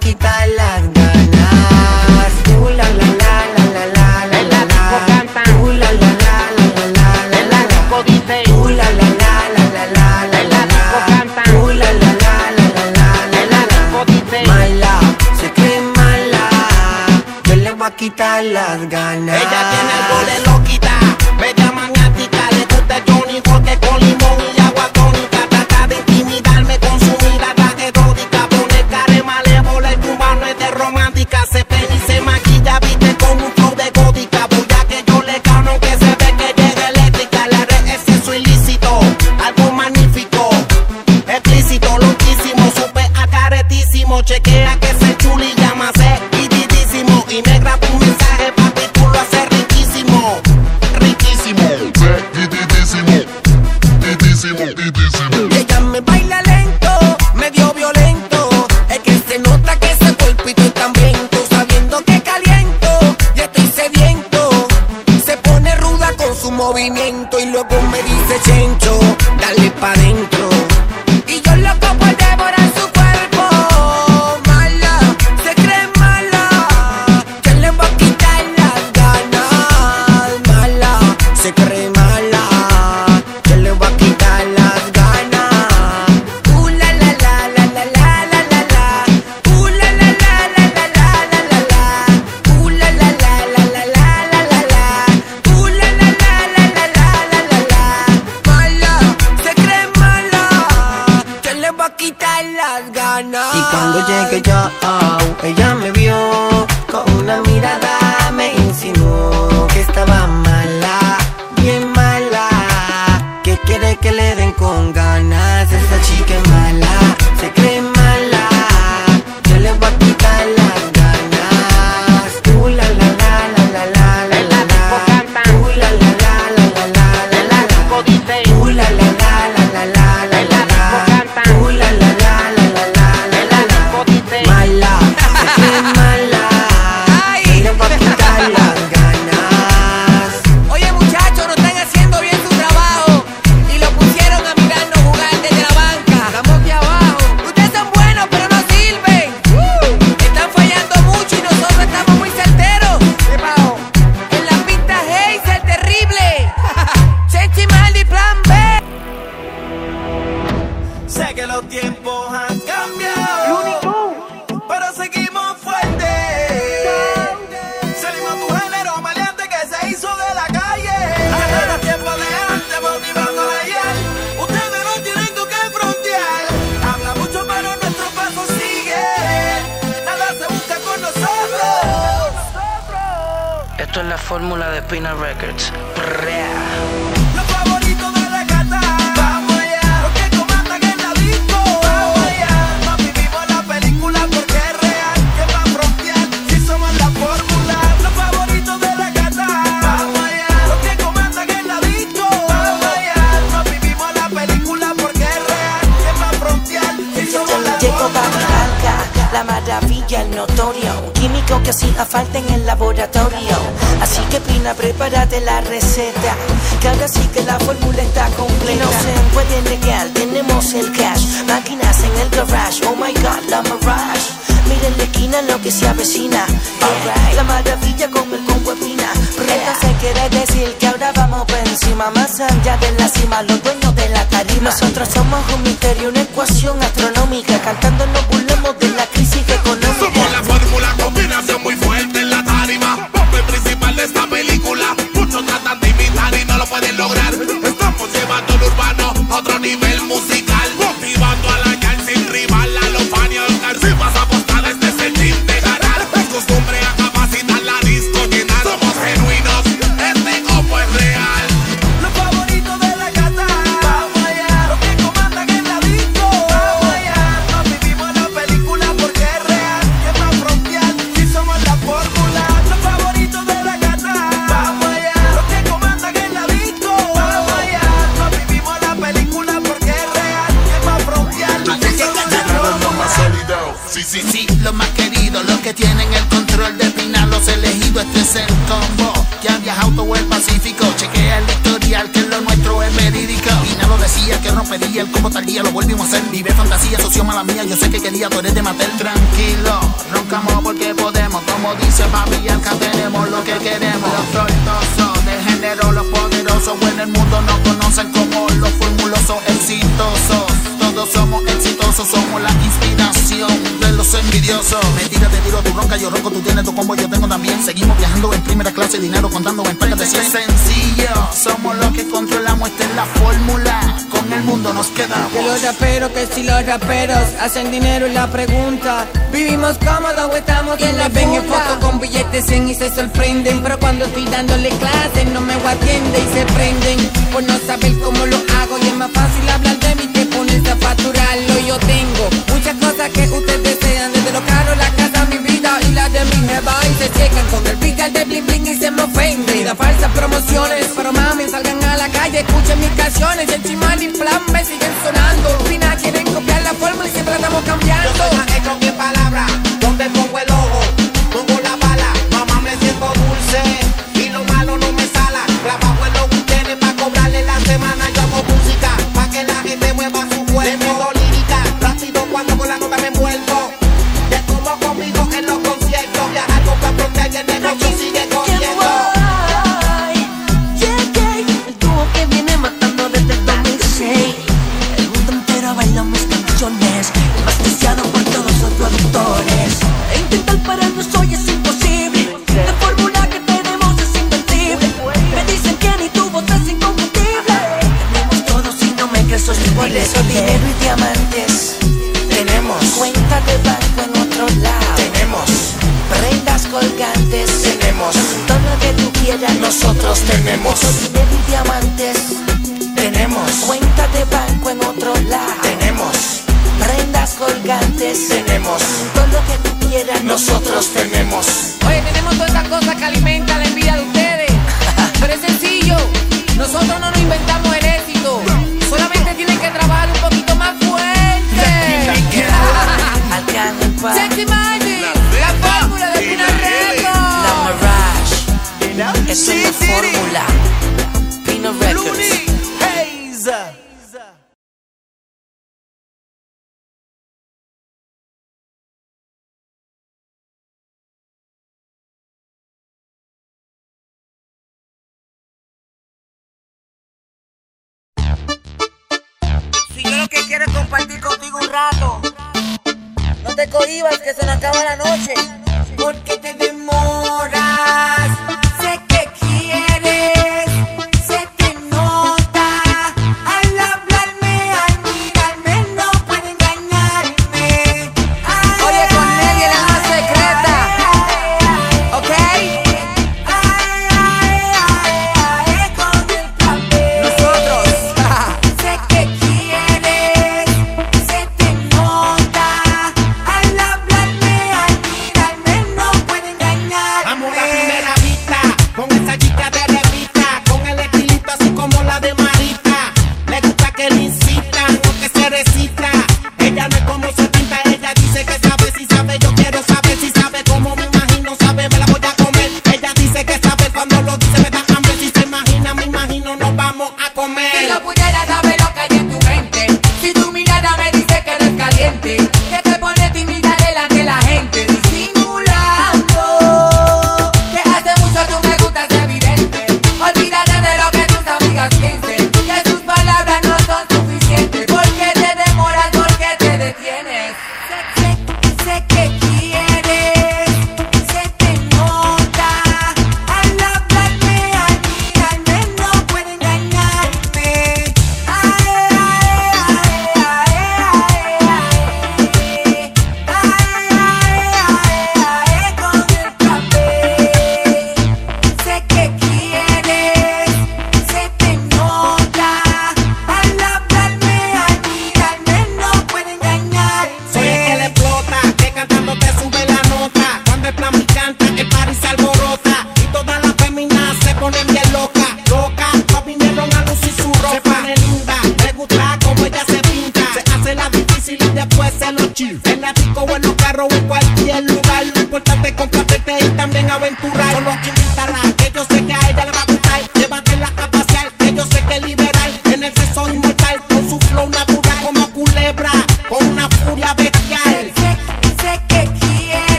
[SPEAKER 7] quita las ganas. Uh, la la la la la la la la. cantan. Uh, la la la la la la la la. dice. Uh, la la la la la la la la. cantan. Uh, la la la la la la la la. dice. Mala, se cree mala. Yo le voy a quitar las ganas.
[SPEAKER 40] Ella
[SPEAKER 41] tiene